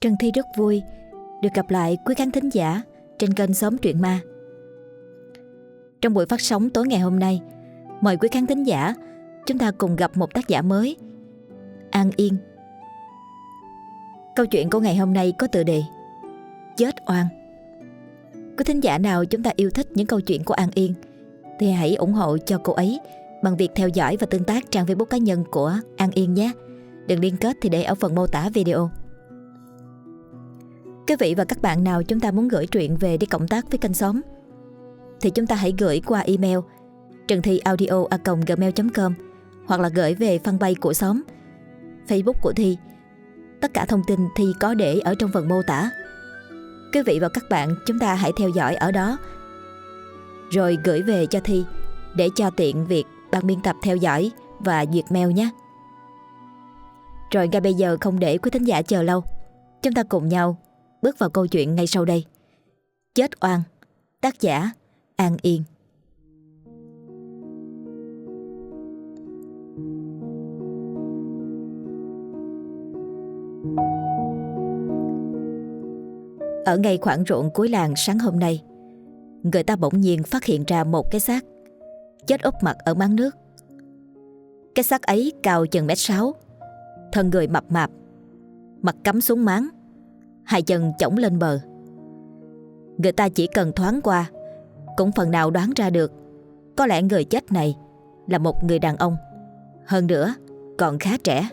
Trần Thi rất vui được gặp lại quý khán thính giả trên kênh Xóm Truyện Ma. Trong buổi phát sóng tối ngày hôm nay, mời quý khán thính giả chúng ta cùng gặp một tác giả mới, An Yên. Câu chuyện của ngày hôm nay có tựa đề Chết oan. Quý thính giả nào chúng ta yêu thích những câu chuyện của An Yên thì hãy ủng hộ cho cô ấy bằng việc theo dõi và tương tác trang Facebook cá nhân của An Yên nhé. Đường liên kết thì để ở phần mô tả video. Quý vị và các bạn nào chúng ta muốn gửi truyện về đi cộng tác với kênh xóm thì chúng ta hãy gửi qua email trần thi audio gmail.com hoặc là gửi về fanpage của xóm Facebook của Thi. Tất cả thông tin Thi có để ở trong phần mô tả. Quý vị và các bạn chúng ta hãy theo dõi ở đó rồi gửi về cho Thi để cho tiện việc ban biên tập theo dõi và duyệt mail nhé. Rồi ngay bây giờ không để quý thính giả chờ lâu, chúng ta cùng nhau bước vào câu chuyện ngay sau đây. Chết oan, tác giả An Yên. Ở ngay khoảng ruộng cuối làng sáng hôm nay, người ta bỗng nhiên phát hiện ra một cái xác chết úp mặt ở máng nước. Cái xác ấy cao chừng mét sáu, thân người mập mạp, mặt cắm xuống máng, hai chân chổng lên bờ. Người ta chỉ cần thoáng qua, cũng phần nào đoán ra được có lẽ người chết này là một người đàn ông, hơn nữa còn khá trẻ.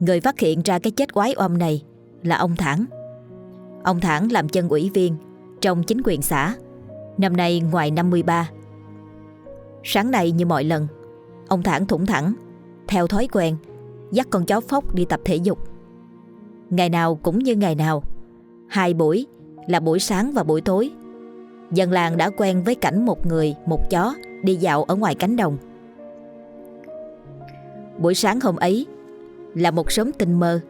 Người phát hiện ra cái chết quái oăm này là ông Thản. Ông Thản làm chân ủy viên trong chính quyền xã, năm nay ngoài 53. Sáng nay như mọi lần, ông Thản thủng thẳng, theo thói quen, dắt con chó phốc đi tập thể dục. Ngày nào cũng như ngày nào, hai buổi là buổi sáng và buổi tối. Dân làng đã quen với cảnh một người, một chó đi dạo ở ngoài cánh đồng. Buổi sáng hôm ấy là một sớm tinh mơ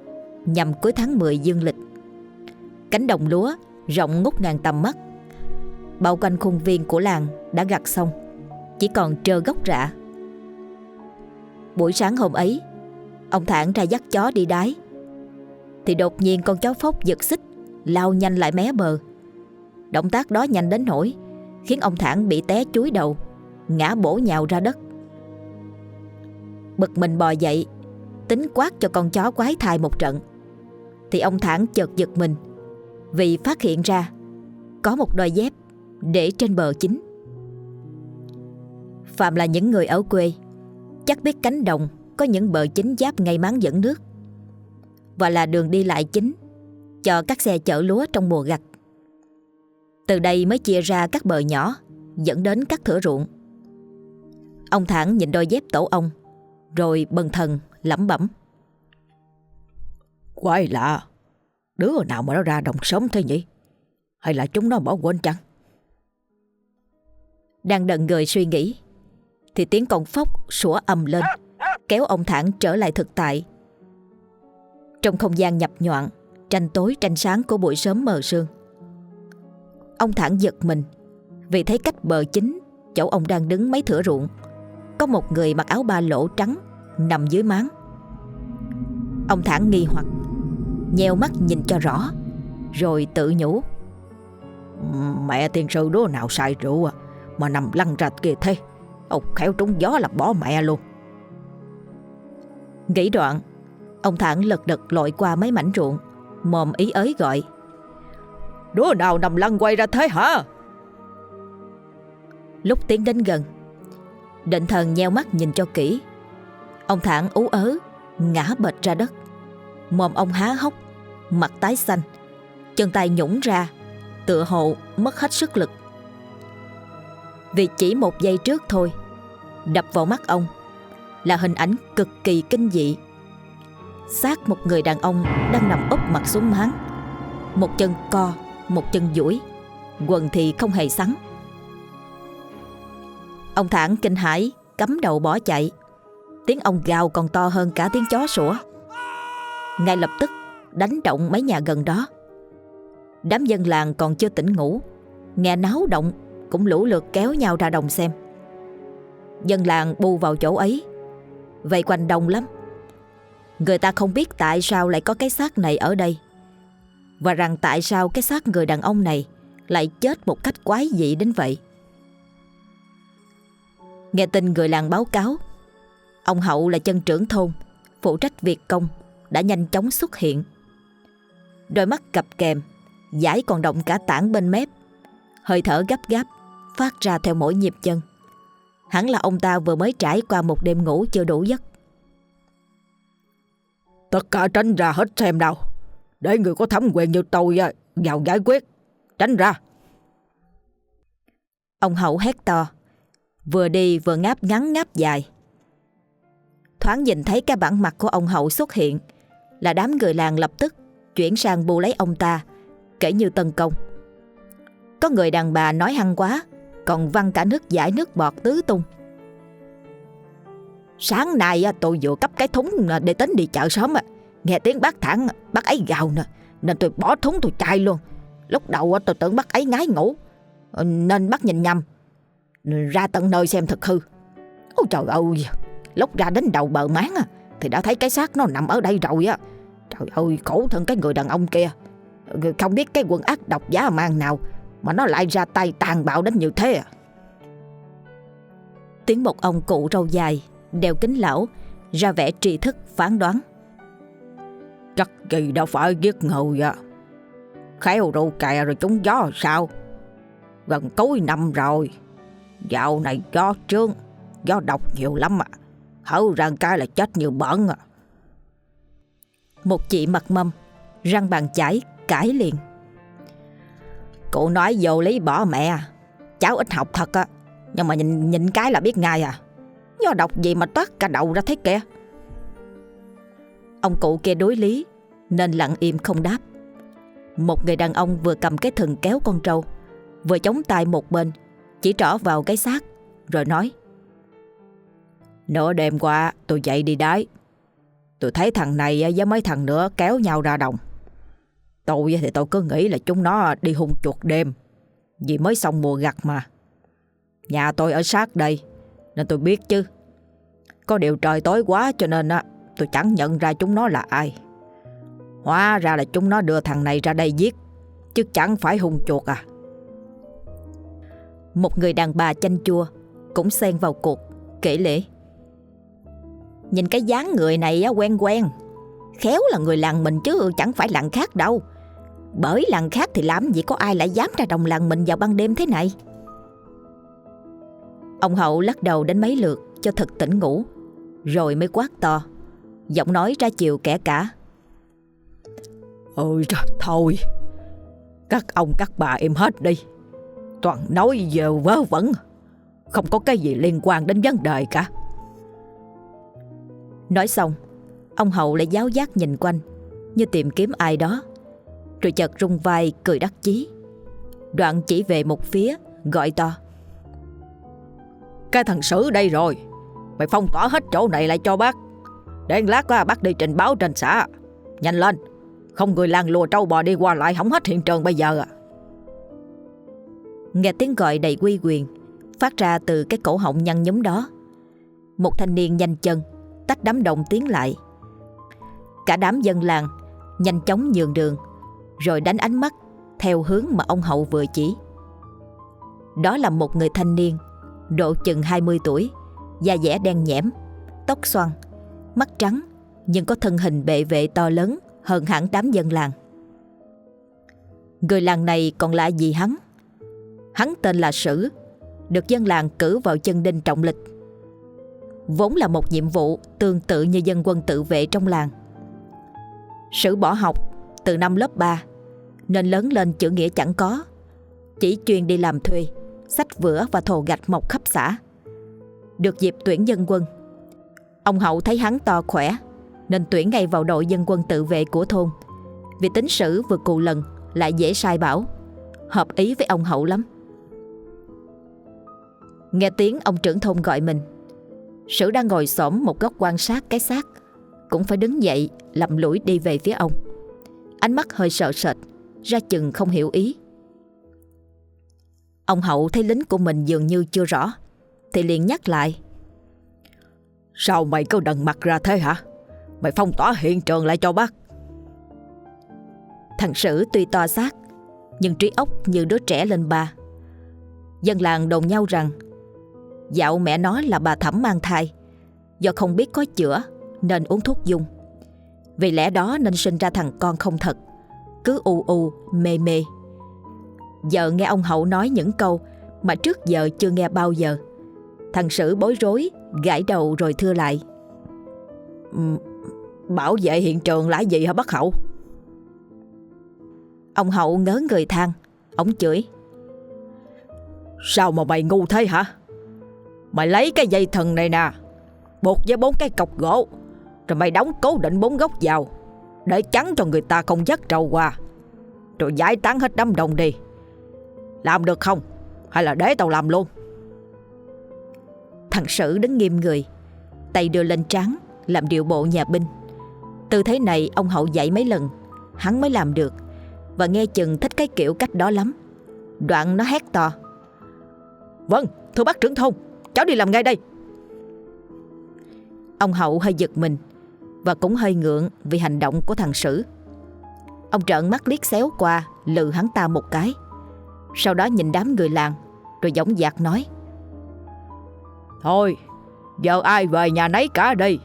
nhằm cuối tháng 10 dương lịch. Cánh đồng lúa rộng ngút ngàn tầm mắt. Bao quanh khuôn viên của làng đã gặt xong, chỉ còn trơ gốc rạ. Buổi sáng hôm ấy, ông Thản ra dắt chó đi đái. Thì đột nhiên con chó phốc giật xích, lao nhanh lại mé bờ. Động tác đó nhanh đến nỗi khiến ông Thản bị té chuối đầu, ngã bổ nhào ra đất. Bực mình bò dậy, tính quát cho con chó quái thai một trận thì ông Thản chợt giật mình vì phát hiện ra có một đôi dép để trên bờ chính. Phạm là những người ở quê chắc biết cánh đồng có những bờ chính giáp ngay máng dẫn nước và là đường đi lại chính cho các xe chở lúa trong mùa gặt. Từ đây mới chia ra các bờ nhỏ dẫn đến các thửa ruộng. Ông Thản nhìn đôi dép tổ ông rồi bần thần lẩm bẩm. Quái lạ, đứa nào mà nó ra đồng sống thế nhỉ? Hay là chúng nó bỏ quên chăng? Đang đần người suy nghĩ thì tiếng con phốc sủa ầm lên kéo ông thẳng trở lại thực tại. Trong không gian nhập nhọn, tranh tối tranh sáng của buổi sớm mờ sương. Ông thẳng giật mình vì thấy cách bờ chính chỗ ông đang đứng mấy thửa ruộng có một người mặc áo ba lỗ trắng nằm dưới máng. Ông thẳng nghi hoặc nheo mắt nhìn cho rõ rồi tự nhủ Mẹ tiên sư đứa nào xài rượu à Mà nằm lăn ra kia thế Ông khéo trúng gió là bỏ mẹ luôn Nghĩ đoạn Ông thẳng lật đật lội qua mấy mảnh ruộng. Mồm ý ới gọi. Đứa nào nằm lăn quay ra thế hả? Lúc tiến đến gần Định thần nheo mắt nhìn cho kỹ. Ông thẳng ú ớ Ngã bệt ra đất. Mồm ông há hốc Mặt tái xanh. Chân tay nhũng ra Tựa hồ mất hết sức lực. Vì chỉ một giây trước thôi Đập vào mắt ông Là hình ảnh cực kỳ kinh dị xác một người đàn ông Đang nằm úp mặt xuống máng. Một chân co, Một chân duỗi. Quần thì không hề sắn. Ông thản kinh hãi, Cắm đầu bỏ chạy. Tiếng ông gào còn to hơn cả tiếng chó sủa. Ngay lập tức, đánh động mấy nhà gần đó. Đám dân làng còn chưa tỉnh ngủ. Nghe náo động, Cũng lũ lượt kéo nhau ra đồng xem. Dân làng bu vào chỗ ấy. Vậy quanh đông lắm. Người ta không biết tại sao lại có cái xác này ở đây. Và rằng tại sao cái xác người đàn ông này Lại chết một cách quái dị đến vậy. Nghe tin người làng báo cáo, Ông Hậu là chân trưởng thôn, Phụ trách việc công, Đã nhanh chóng xuất hiện. Đôi mắt cặp kèm Giải còn động cả tảng bên mép. Hơi thở gấp gáp, Phát ra theo mỗi nhịp chân. Hẳn là ông ta vừa mới trải qua một đêm ngủ chưa đủ giấc. Tất cả tránh ra hết xem nào. Để người có thẩm quyền như tôi à, vào giải quyết. Tránh ra. Ông Hậu hét to. Vừa đi vừa ngáp ngắn ngáp dài. Thoáng nhìn thấy cái bản mặt của ông Hậu xuất hiện, Là đám người làng lập tức Chuyển sang bu lấy ông ta, Kể như tấn công. Có người đàn bà nói hăng quá, Còn văng cả nước giải nước bọt tứ tung. Sáng nay tôi vừa cấp cái thúng để tính đi chợ sớm Nghe tiếng bác thẳng, bác ấy gào nè, Nên tôi bỏ thúng tôi chạy luôn. Lúc đầu tôi tưởng bác ấy ngái ngủ ờ, Nên bác nhìn nhầm. Ra tận nơi xem thật hư. Ôi trời ơi, Lúc ra đến đầu bờ máng Thì đã thấy cái xác nó nằm ở đây rồi á. Trời ơi, khổ thân cái người đàn ông kia. Không biết cái quần ác độc giá mang nào, Mà nó lại ra tay tàn bạo đến như thế à. Tiếng một ông cụ râu dài Đeo kính lão Ra vẻ tri thức phán đoán. Chắc gì đâu phải giết người à Khéo rượu kè rồi trúng gió sao? Gần cuối năm rồi. Dạo này gió trương Gió độc nhiều lắm à. Hở ra cái là chết như bẩn à. Một chị mặt mâm Răng bàn chải cãi liền. Cụ nói vô lý bỏ mẹ. Cháu ít học thật á Nhưng mà nhìn nhìn cái là biết ngay à Nho độc gì mà toát cả đầu ra thế kìa. Ông cụ kia đối lý, Nên lặng im không đáp. Một người đàn ông vừa cầm cái thừng kéo con trâu, Vừa chống tay một bên, Chỉ trỏ vào cái xác, Rồi nói, Nửa đêm qua tôi dậy đi đái. Tôi thấy thằng này với mấy thằng nữa kéo nhau ra đồng. Tôi thì tôi cứ nghĩ là chúng nó đi hung chuột đêm, Vì mới xong mùa gặt mà. Nhà tôi ở sát đây nên tôi biết chứ. Có điều trời tối quá cho nên á tôi chẳng nhận ra chúng nó là ai. Hóa ra là chúng nó đưa thằng này ra đây giết Chứ chẳng phải hung chuột à. Một người đàn bà chanh chua Cũng xen vào cuộc Kể lễ Nhìn cái dáng người này á, quen quen. Khéo là người làng mình chứ chẳng phải làng khác đâu. Bởi làng khác thì làm gì có ai lại dám ra đồng làng mình vào ban đêm thế này. Ông Hậu lắc đầu đến mấy lượt cho thật tỉnh ngủ Rồi mới quát to Giọng nói ra chiều kẻ cả. Ôi trời thôi Các ông các bà im hết đi. Toàn nói giờ vớ vẩn Không có cái gì liên quan đến vấn đề cả. Nói xong Ông Hậu lại giáo giác nhìn quanh Như tìm kiếm ai đó Rồi chợt rung vai cười đắc chí. Đoạn chỉ về một phía Gọi to cái thằng Sử đây rồi. Mày phong tỏa hết chỗ này lại cho bác. Để lát á, bác đi trình báo trên xã. Nhanh lên. Không người làng lùa trâu bò đi qua lại Không hết hiện trường bây giờ à. Nghe tiếng gọi đầy quy quyền Phát ra từ cái cổ họng nhăn nhúm đó. Một thanh niên nhanh chân Tách đám đông tiến lại. Cả đám dân làng Nhanh chóng nhường đường Rồi đánh ánh mắt Theo hướng mà ông Hậu vừa chỉ. Đó là một người thanh niên Độ chừng 20 tuổi, Da dẻ đen nhẽm, Tóc xoăn, Mắt trắng, Nhưng có thân hình bệ vệ to lớn, Hơn hẳn đám dân làng. Người làng này còn lạ gì hắn? Hắn tên là Sử, Được dân làng cử vào chân đinh trọng lịch. Vốn là một nhiệm vụ Tương tự như dân quân tự vệ trong làng. Sử bỏ học Từ năm lớp 3 Nên lớn lên chữ nghĩa chẳng có, Chỉ chuyên đi làm thuê. Sách vữa và thồ gạch mọc khắp xã. Được dịp tuyển dân quân. Ông Hậu thấy hắn to khỏe, Nên tuyển ngay vào đội dân quân tự vệ của thôn. Vì tính sử vừa cù lần, Lại dễ sai bảo. Hợp ý với ông Hậu lắm. Nghe tiếng, ông trưởng thôn gọi mình. Sử đang ngồi xổm một góc quan sát cái xác, Cũng phải đứng dậy, Lầm lũi đi về phía ông. Ánh mắt hơi sợ sệt, Ra chừng không hiểu ý. Ông Hậu thấy lính của mình dường như chưa rõ Thì liền nhắc lại. Sao mày cứ đần mặt ra thế hả? Mày phong tỏa hiện trường lại cho bác. Thằng Sử tuy to xác Nhưng trí óc như đứa trẻ lên ba Dân làng đồn nhau rằng Dạo mẹ nó là bà Thẩm mang thai. Do không biết có chữa Nên uống thuốc dung Vì lẽ đó nên sinh ra thằng con không thật. Cứ u u mê mê Giờ nghe ông Hậu nói những câu Mà trước giờ chưa nghe bao giờ. Thằng Sử bối rối, Gãi đầu rồi thưa lại. Ừ, bảo vệ hiện trường là gì hả bác Hậu? Ông Hậu ngớ người than Ông chửi. Sao mà mày ngu thế hả? Mày lấy cái dây thần này nè, Buộc với bốn cái cọc gỗ, Rồi mày đóng cố định bốn góc vào, Để chắn cho người ta không dắt trâu qua. Rồi giải tán hết đám đồng đi. Làm được không? Hay là để tao làm luôn? Thằng Sử đứng nghiêm người, Tay đưa lên trán, Làm điệu bộ nhà binh. Tư thế này ông Hậu dạy mấy lần, Hắn mới làm được. Và nghe chừng thích cái kiểu cách đó lắm. Đoạn nó hét to. Vâng thưa bác trưởng thôn, Cháu đi làm ngay đây. Ông Hậu hơi giật mình Và cũng hơi ngượng vì hành động của thằng Sử. Ông trợn mắt liếc xéo qua, Lừ hắn ta một cái. Sau đó nhìn đám người làng Rồi giống dạc nói. Thôi Giờ ai về nhà nấy cả đi.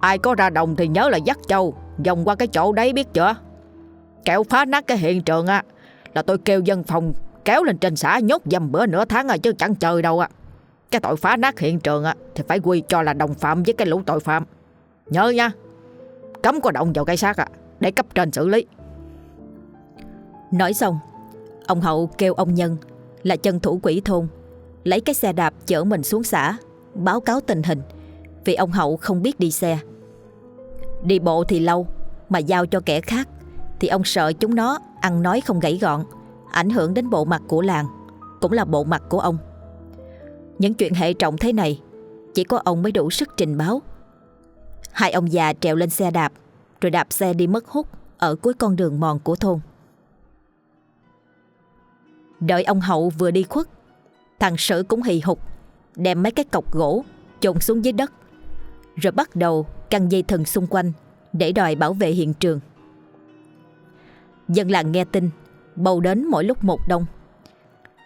Ai có ra đồng thì nhớ là dắt châu Vòng qua cái chỗ đấy biết chưa? Kẹo phá nát cái hiện trường á Là tôi kêu dân phòng kéo lên trên xã nhốt dầm bữa nửa tháng rồi chứ chẳng chơi đâu á. Cái tội phá nát hiện trường á Thì phải quy cho là đồng phạm với cái lũ tội phạm. Nhớ nha Cấm có động vào cái xác á Để cấp trên xử lý. Nói xong Ông Hậu kêu ông Nhân, Là chân thủ quỹ thôn, Lấy cái xe đạp chở mình xuống xã, Báo cáo tình hình, Vì ông Hậu không biết đi xe. Đi bộ thì lâu, Mà giao cho kẻ khác, Thì ông sợ chúng nó ăn nói không gãy gọn, Ảnh hưởng đến bộ mặt của làng, Cũng là bộ mặt của ông. Những chuyện hệ trọng thế này, Chỉ có ông mới đủ sức trình báo. Hai ông già trèo lên xe đạp, Rồi đạp xe đi mất hút Ở cuối con đường mòn của thôn. Đợi ông Hậu vừa đi khuất, Thằng Sử cũng hì hục, Đem mấy cái cọc gỗ Chôn xuống dưới đất, Rồi bắt đầu căng dây thần xung quanh Để đòi bảo vệ hiện trường. Dân làng nghe tin, Bầu đến mỗi lúc một đông.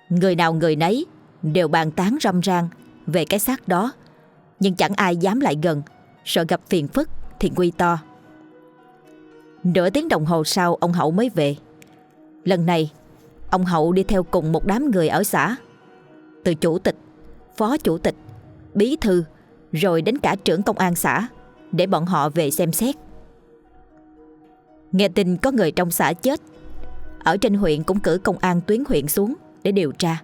Người nào người nấy Đều bàn tán râm ran Về cái xác đó, Nhưng chẳng ai dám lại gần, Sợ gặp phiền phức thì nguy to. Nửa tiếng đồng hồ sau, ông Hậu mới về. Lần này Ông Hậu đi theo cùng một đám người ở xã. Từ chủ tịch, Phó chủ tịch, Bí thư, Rồi đến cả trưởng công an xã Để bọn họ về xem xét. Nghe tin có người trong xã chết, Ở trên huyện cũng cử công an tuyến huyện xuống Để điều tra.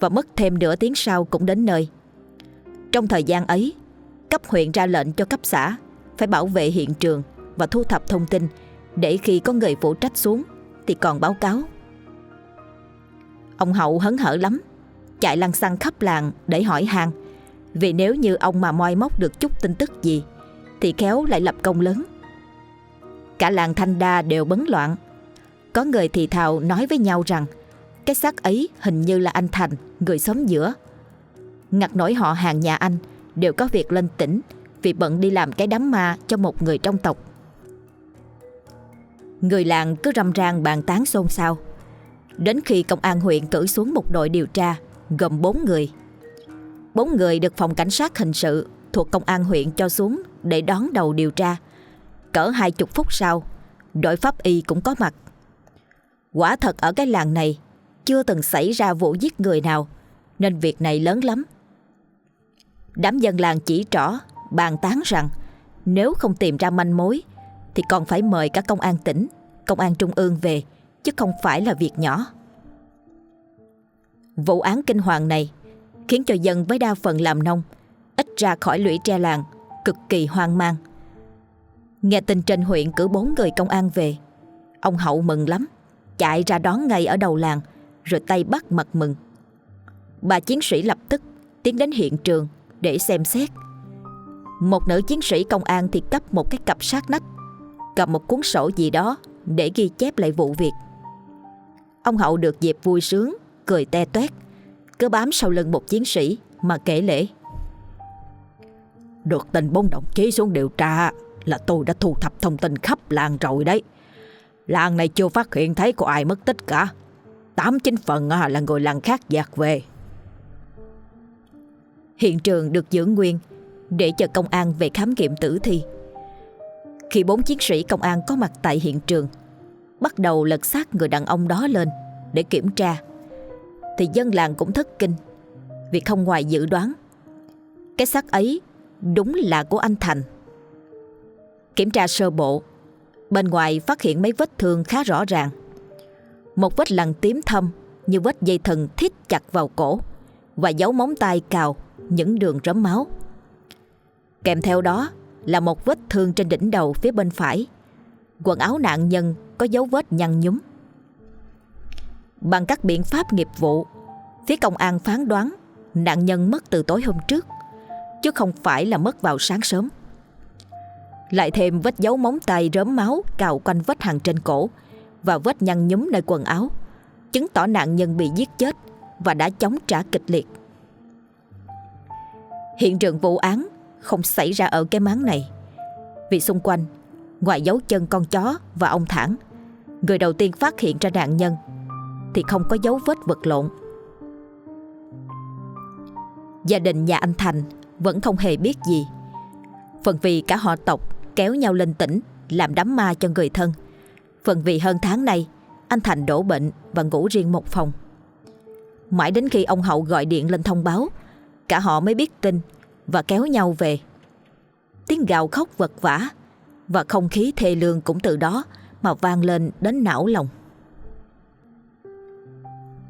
Và mất thêm nửa tiếng sau cũng đến nơi. Trong thời gian ấy, Cấp huyện ra lệnh cho cấp xã Phải bảo vệ hiện trường Và thu thập thông tin Để khi có người phụ trách xuống Thì còn báo cáo. Ông Hậu hấn hở lắm. Chạy lăn xăng khắp làng để hỏi hàng. Vì nếu như ông mà moi móc được chút tin tức gì, Thì khéo lại lập công lớn. Cả làng Thanh Đa đều bấn loạn. Có người thì thào nói với nhau rằng, Cái xác ấy hình như là anh Thành, Người xóm giữa. Ngặt nổi họ hàng nhà anh, Đều có việc lên tỉnh, Vì bận đi làm cái đám ma cho một người trong tộc. Người làng cứ râm ran bàn tán xôn xao. Đến khi công an huyện cử xuống một đội điều tra, Gồm 4 người. Bốn người được phòng cảnh sát hình sự Thuộc công an huyện cho xuống Để đón đầu điều tra. Cỡ hai chục phút sau, Đội pháp y cũng có mặt. Quả thật ở cái làng này, Chưa từng xảy ra vụ giết người nào, Nên việc này lớn lắm. Đám dân làng chỉ trỏ, Bàn tán rằng Nếu không tìm ra manh mối Thì còn phải mời cả công an tỉnh, Công an trung ương về Chứ không phải là việc nhỏ. Vụ án kinh hoàng này Khiến cho dân với đa phần làm nông Ít ra khỏi lũy tre làng, Cực kỳ hoang mang. Nghe tin trên huyện cử bốn người công an về, Ông Hậu mừng lắm, Chạy ra đón ngay ở đầu làng, Rồi tay bắt mặt mừng. Bà chiến sĩ lập tức tiến đến hiện trường Để xem xét. Một nữ chiến sĩ công an thì cấp một cái cặp sát nách, Cầm một cuốn sổ gì đó Để ghi chép lại vụ việc. Ông Hậu được dịp vui sướng Cười te toét Cứ bám sau lưng một chiến sĩ Mà kể lễ Được tình bốn đồng chí xuống điều tra là tôi đã thu thập thông tin khắp làng rồi đấy. Làng này chưa phát hiện thấy có ai mất tích cả. Tám chín phần à, là người làng khác dạt về. Hiện trường được giữ nguyên để chờ công an về khám nghiệm tử thi. Khi bốn chiến sĩ công an có mặt tại hiện trường, bắt đầu lật xác người đàn ông đó lên để kiểm tra, thì dân làng cũng thất kinh vì không ngoài dự đoán. Cái xác ấy đúng là của anh Thành. Kiểm tra sơ bộ, bên ngoài phát hiện mấy vết thương khá rõ ràng. Một vết lằn tím thâm như vết dây thừng thít chặt vào cổ và dấu móng tay cào những đường rấm máu. Kèm theo đó là một vết thương trên đỉnh đầu phía bên phải. Quần áo nạn nhân có dấu vết nhăn nhúm. Bằng các biện pháp nghiệp vụ, phía công an phán đoán nạn nhân mất từ tối hôm trước, chứ không phải là mất vào sáng sớm. Lại thêm vết dấu móng tay rớm máu cào quanh vết hàng trên cổ và vết nhăn nhúm nơi quần áo, chứng tỏ nạn nhân bị giết chết và đã chống trả kịch liệt. Hiện trường vụ án không xảy ra ở cái máng này. Vì xung quanh, ngoài dấu chân con chó và ông thẳng, người đầu tiên phát hiện ra nạn nhân thì không có dấu vết vật lộn. Gia đình nhà anh Thành vẫn không hề biết gì. Phần vì cả họ tộc kéo nhau lên tỉnh làm đám ma cho người thân. Phần vì hơn tháng nay anh Thành đổ bệnh và ngủ riêng một phòng. Mãi đến khi ông Hậu gọi điện lên thông báo, cả họ mới biết tin và kéo nhau về. Tiếng gào khóc vật vã và không khí thê lương cũng từ đó mà vang lên đến não lòng.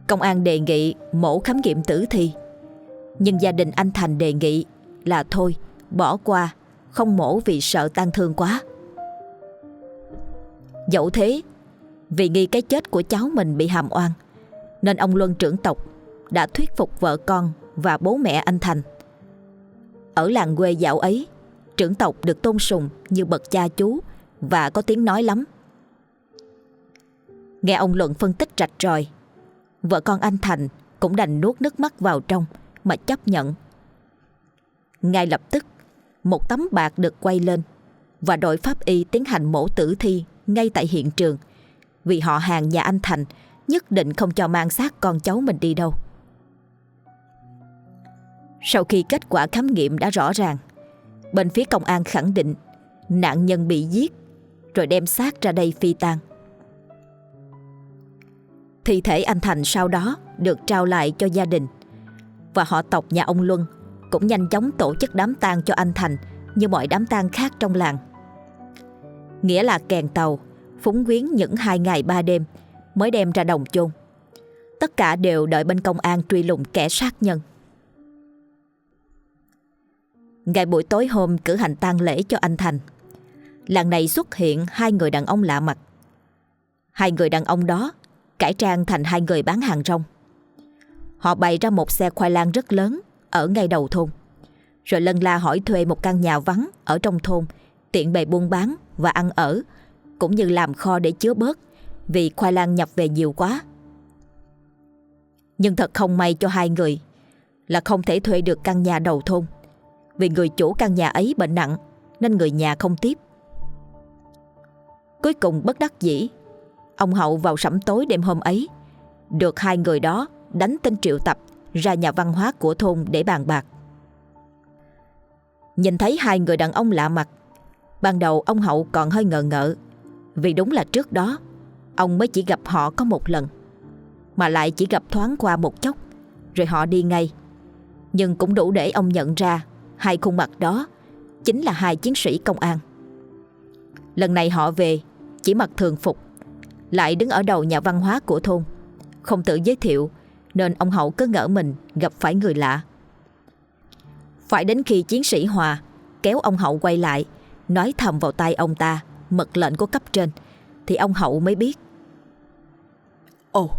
Công an đề nghị mổ khám nghiệm tử thi. Nhưng gia đình anh Thành đề nghị là thôi, bỏ qua, Không mổ vì sợ tan thương quá. Dẫu thế, Vì nghi cái chết của cháu mình bị hàm oan, Nên ông Luân trưởng tộc Đã thuyết phục vợ con và bố mẹ anh Thành. Ở làng quê dạo ấy, Trưởng tộc được tôn sùng như bậc cha chú Và có tiếng nói lắm. Nghe ông Luận phân tích rạch ròi. Vợ con anh Thành cũng đành nuốt nước mắt vào trong Mà chấp nhận. Ngay lập tức, Một tấm bạc được quay lên Và đội pháp y tiến hành mổ tử thi Ngay tại hiện trường. Vì họ hàng nhà anh Thành Nhất định không cho mang xác con cháu mình đi đâu. Sau khi kết quả khám nghiệm đã rõ ràng, Bên phía công an khẳng định Nạn nhân bị giết Rồi đem xác ra đây phi tang. Thi thể anh Thành sau đó được trao lại cho gia đình Và họ tộc nhà ông Luân cũng nhanh chóng tổ chức đám tang cho anh Thành như mọi đám tang khác trong làng. Nghĩa là kèn tàu, phúng quyến những hai ngày ba đêm mới đem ra đồng chôn. Tất cả đều đợi bên công an truy lùng kẻ sát nhân. Ngày buổi tối hôm cử hành tang lễ cho anh Thành, làng này xuất hiện hai người đàn ông lạ mặt. Hai người đàn ông đó cải trang thành hai người bán hàng rong. Họ bày ra một xe khoai lang rất lớn ở ngay đầu thôn. Rồi lân la hỏi thuê một căn nhà vắng ở trong thôn, tiện bày buôn bán và ăn ở, cũng như làm kho để chứa bớt vì khoai lang nhập về nhiều quá. Nhưng thật không may cho hai người là không thể thuê được căn nhà đầu thôn vì người chủ căn nhà ấy bệnh nặng nên người nhà không tiếp. Cuối cùng bất đắc dĩ Ông Hậu vào sẩm tối đêm hôm ấy. Được hai người đó đánh tên triệu tập Ra nhà văn hóa của thôn để bàn bạc. Nhìn thấy hai người đàn ông lạ mặt, Ban đầu ông Hậu còn hơi ngờ ngợ, Vì đúng là trước đó, Ông mới chỉ gặp họ có một lần, Mà lại chỉ gặp thoáng qua một chốc, Rồi họ đi ngay. Nhưng cũng đủ để ông nhận ra Hai khuôn mặt đó Chính là hai chiến sĩ công an. Lần này họ về Chỉ mặc thường phục lại đứng ở đầu nhà văn hóa của thôn. Không tự giới thiệu Nên ông Hậu cứ ngỡ mình gặp phải người lạ. Phải đến khi chiến sĩ Hòa Kéo ông Hậu quay lại Nói thầm vào tay ông ta Mật lệnh của cấp trên Thì ông Hậu mới biết. Ồ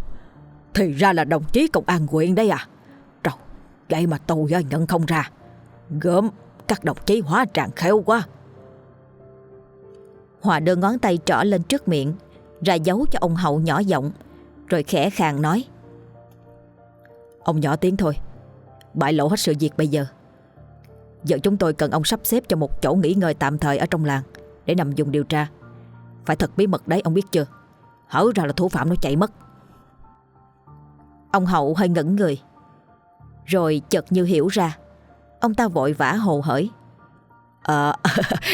Thì ra là đồng chí công an huyện đây à. Trời Vậy mà tôi nhận không ra. Gớm Các đồng chí hóa trạng khéo quá. Hòa đưa ngón tay trỏ lên trước miệng ra dấu cho ông Hậu nhỏ giọng, Rồi khẽ khàng nói. Ông nhỏ tiếng thôi Bại lộ hết sự việc bây giờ. Giờ chúng tôi cần ông sắp xếp cho một chỗ nghỉ ngơi tạm thời ở trong làng Để nằm dùng điều tra. Phải thật bí mật đấy, ông biết chưa? Hở ra là thủ phạm nó chạy mất. Ông Hậu hơi ngẩn người, Rồi chợt như hiểu ra. Ông ta vội vã hồ hởi. Ờ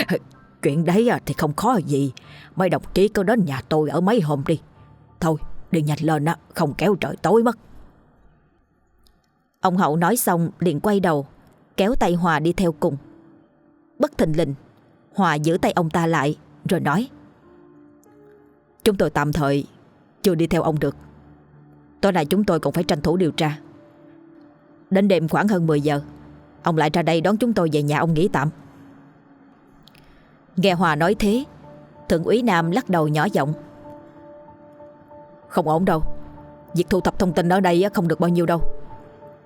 Chuyện đấy thì không khó gì. Mấy đồng chí có đến nhà tôi ở mấy hôm đi. Thôi, đi nhanh lên á, Không kéo trời tối mất. Ông Hậu nói xong, liền quay đầu, Kéo tay Hòa đi theo cùng. Bất thình lình, Hòa giữ tay ông ta lại, Rồi nói, Chúng tôi tạm thời Chưa đi theo ông được. Tối nay chúng tôi còn phải tranh thủ điều tra. Đến đêm khoảng hơn 10 giờ, Ông lại ra đây đón chúng tôi về nhà ông nghỉ tạm. Nghe Hòa nói thế, Thượng úy Nam lắc đầu nhỏ giọng. Không ổn đâu. Việc thu thập thông tin ở đây không được bao nhiêu đâu.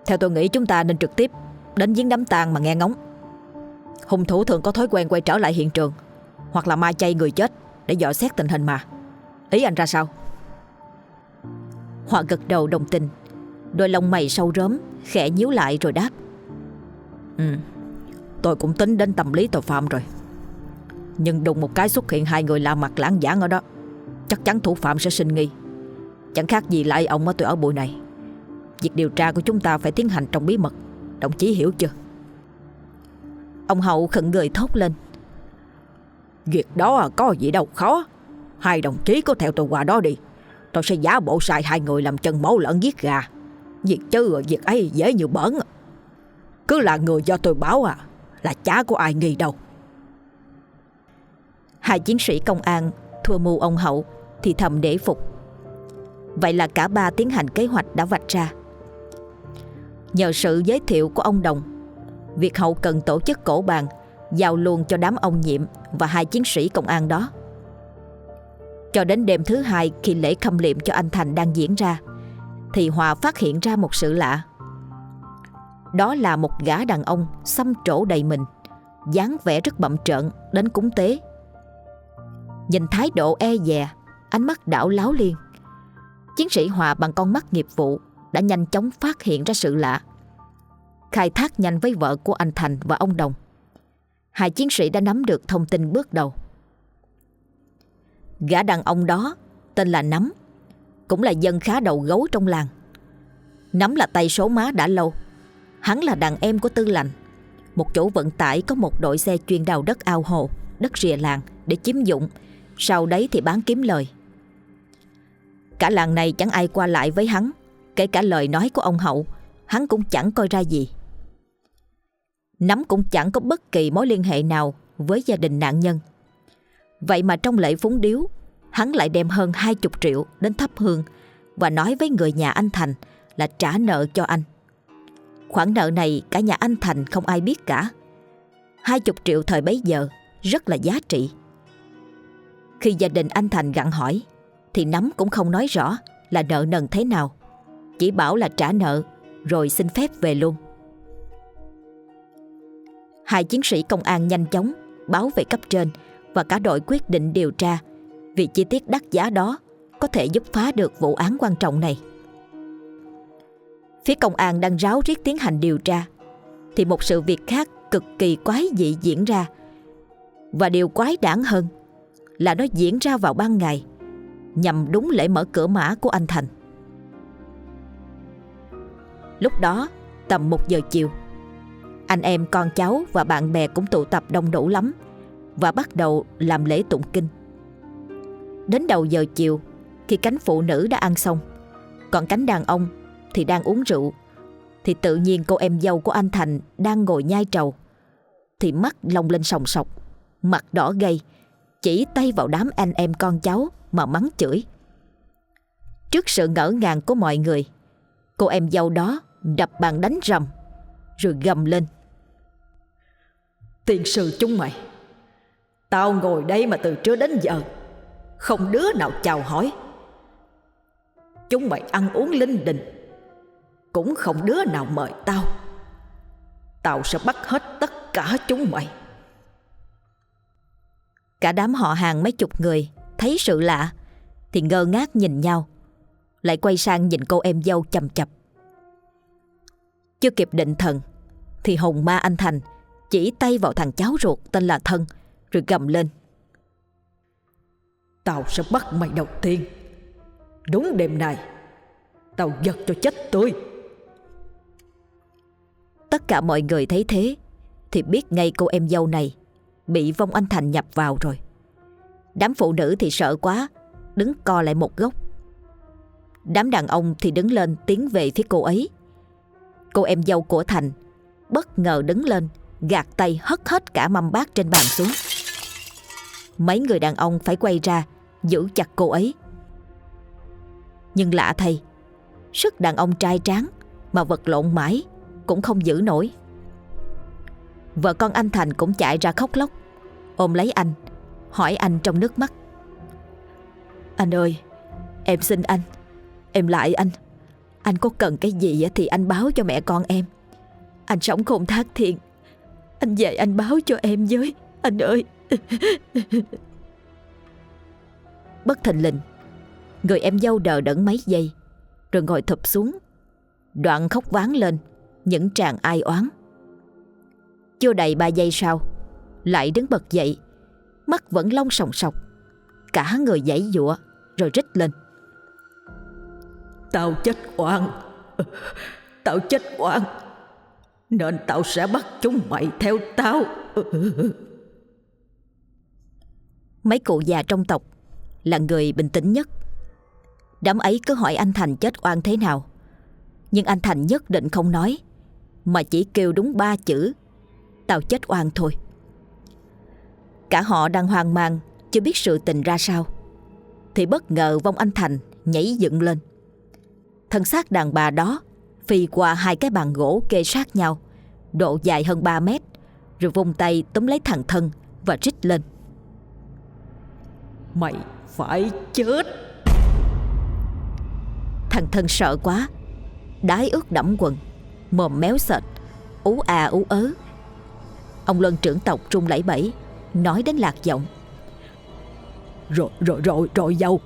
Theo tôi nghĩ chúng ta nên trực tiếp Đến giếng đám tang mà nghe ngóng. Hung thủ thường có thói quen quay trở lại hiện trường, Hoặc là ma chay người chết Để dò xét tình hình mà. Ý anh ra sao? Hòa gật đầu đồng tình, Đôi lông mày sâu rớm, Khẽ nhíu lại rồi đáp. Ừ Tôi cũng tính đến tâm lý tội phạm rồi. Nhưng đùng một cái xuất hiện hai người lạ mặt lãng giảng ở đó. Chắc chắn thủ phạm sẽ sinh nghi. Chẳng khác gì lại ông ở tôi ở bụi này. Việc điều tra của chúng ta phải tiến hành trong bí mật. Đồng chí hiểu chưa? Ông Hậu khẩn người thốt lên. Việc đó à, có gì đâu, khó. Hai đồng chí có theo tôi qua đó đi. Tôi sẽ giả bộ sai hai người làm chân máu lẫn giết gà. Việc chứ, việc ấy dễ như bẩn. Cứ là người do tôi báo à Là chả có ai nghi đâu. Hai chiến sĩ công an thua mưu ông Hậu Thì thầm để phục. Vậy là cả ba tiến hành kế hoạch đã vạch ra. Nhờ sự giới thiệu của ông Đồng, Việc hậu cần tổ chức cổ bàn, Giao luôn cho đám ông nhiệm Và hai chiến sĩ công an đó. Cho đến đêm thứ hai Khi lễ khâm liệm cho anh Thành đang diễn ra, Thì Hòa phát hiện ra một sự lạ. Đó là một gã đàn ông Xăm trổ đầy mình, dáng vẻ rất bậm trợn, Đến cúng tế. Nhìn thái độ e dè Ánh mắt đảo láo liên Chiến sĩ Hòa bằng con mắt nghiệp vụ Đã nhanh chóng phát hiện ra sự lạ khai thác nhanh với vợ của anh Thành và ông Đồng. Hai chiến sĩ đã nắm được thông tin bước đầu. Gã đàn ông đó tên là Nắm, cũng là dân khá đầu gấu trong làng. Nắm là tay số má đã lâu. Hắn là đàn em của Tư Lành, một chỗ vận tải có một đội xe chuyên đào đất ao hồ, đất rìa làng để chiếm dụng, sau đấy thì bán kiếm lời. Cả làng này chẳng ai qua lại với hắn, kể cả lời nói của ông Hậu, hắn cũng chẳng coi ra gì. Nắm cũng chẳng có bất kỳ mối liên hệ nào với gia đình nạn nhân. Vậy mà trong lễ phúng điếu, hắn lại đem hơn 20 triệu đến thắp hương và nói với người nhà anh Thành là trả nợ cho anh. Khoản nợ này cả nhà anh Thành không ai biết cả. 20 triệu thời bấy giờ rất là giá trị. Khi gia đình anh Thành gặn hỏi, thì Nắm cũng không nói rõ là nợ nần thế nào. Chỉ bảo là trả nợ, rồi xin phép về luôn. Hai chiến sĩ công an nhanh chóng báo về cấp trên và cả đội quyết định điều tra vì chi tiết đắt giá đó có thể giúp phá được vụ án quan trọng này. Phía công an đang ráo riết tiến hành điều tra, thì một sự việc khác cực kỳ quái dị diễn ra. Và điều quái đản hơn là nó diễn ra vào ban ngày, nhằm đúng lễ mở cửa mã của anh Thành. Lúc đó, tầm một giờ chiều, anh em con cháu và bạn bè cũng tụ tập đông đủ lắm Và bắt đầu làm lễ tụng kinh Đến đầu giờ chiều, Khi cánh phụ nữ đã ăn xong, Còn cánh đàn ông thì đang uống rượu, Thì tự nhiên cô em dâu của anh Thành Đang ngồi nhai trầu, Thì mắt long lên sòng sọc, Mặt đỏ gay chỉ tay vào đám anh em con cháu Mà mắng chửi. Trước sự ngỡ ngàng của mọi người, Cô em dâu đó đập bàn đánh rầm, Rồi gầm lên. Tiền sư chúng mày, Tao ngồi đây mà từ trước đến giờ, Không đứa nào chào hỏi. Chúng mày ăn uống linh đình, Cũng không đứa nào mời tao. Tao sẽ bắt hết tất cả chúng mày. Cả đám họ hàng mấy chục người Thấy sự lạ Thì ngơ ngác nhìn nhau Lại quay sang nhìn cô em dâu chầm chập. Chưa kịp định thần Thì hồn ma anh Thành chỉ tay vào thằng cháu ruột tên là Thân Rồi gầm lên. Tao sẽ bắt mày đầu tiên. Đúng đêm này Tao giật cho chết tươi. Tất cả mọi người thấy thế Thì biết ngay cô em dâu này Bị vong anh Thành nhập vào rồi. Đám phụ nữ thì sợ quá, Đứng co lại một góc. Đám đàn ông thì đứng lên tiến về phía cô ấy. Cô em dâu của Thành Bất ngờ đứng lên, Gạt tay hất hết cả mâm bát trên bàn xuống. Mấy người đàn ông phải quay ra, Giữ chặt cô ấy. Nhưng lạ thay, Sức đàn ông trai tráng Mà vật lộn mãi Cũng không giữ nổi. Vợ con anh Thành cũng chạy ra khóc lóc. Ôm lấy anh, Hỏi anh trong nước mắt. Anh ơi, Em xin anh, Em lại anh. Anh có cần cái gì thì anh báo cho mẹ con em. Anh sống không thác thiện Anh về anh báo cho em với, Anh ơi. Bất thình lình, Người em dâu đờ đẫn mấy giây, Rồi ngồi thụp xuống. Đoạn khóc ván lên, Những tràng ai oán. Chưa đầy ba giây sau Lại đứng bật dậy. Mắt vẫn long sòng sọc. Cả người giãy giụa Rồi rít lên. Tao chết oan. Tao chết oan. Nên tao sẽ bắt chúng mày theo tao. Mấy cụ già trong tộc Là người bình tĩnh nhất. Đám ấy cứ hỏi anh Thành chết oan thế nào. Nhưng anh Thành nhất định không nói Mà chỉ kêu đúng ba chữ Tao chết oan thôi. Cả họ đang hoang mang Chưa biết sự tình ra sao. Thì bất ngờ vong anh Thành nhảy dựng lên. Thân xác đàn bà đó Phi qua hai cái bàn gỗ kê sát nhau Độ dài hơn 3 mét Rồi vung tay túm lấy thằng thân Và rít lên. Mày phải chết! Thằng thân sợ quá Đái ướt đẫm quần Mồm méo sệt Ú à ú ớ Ông Luân trưởng tộc trung lẫy bẫy Nói đến lạc giọng. Rồi rồi rồi rồi dâu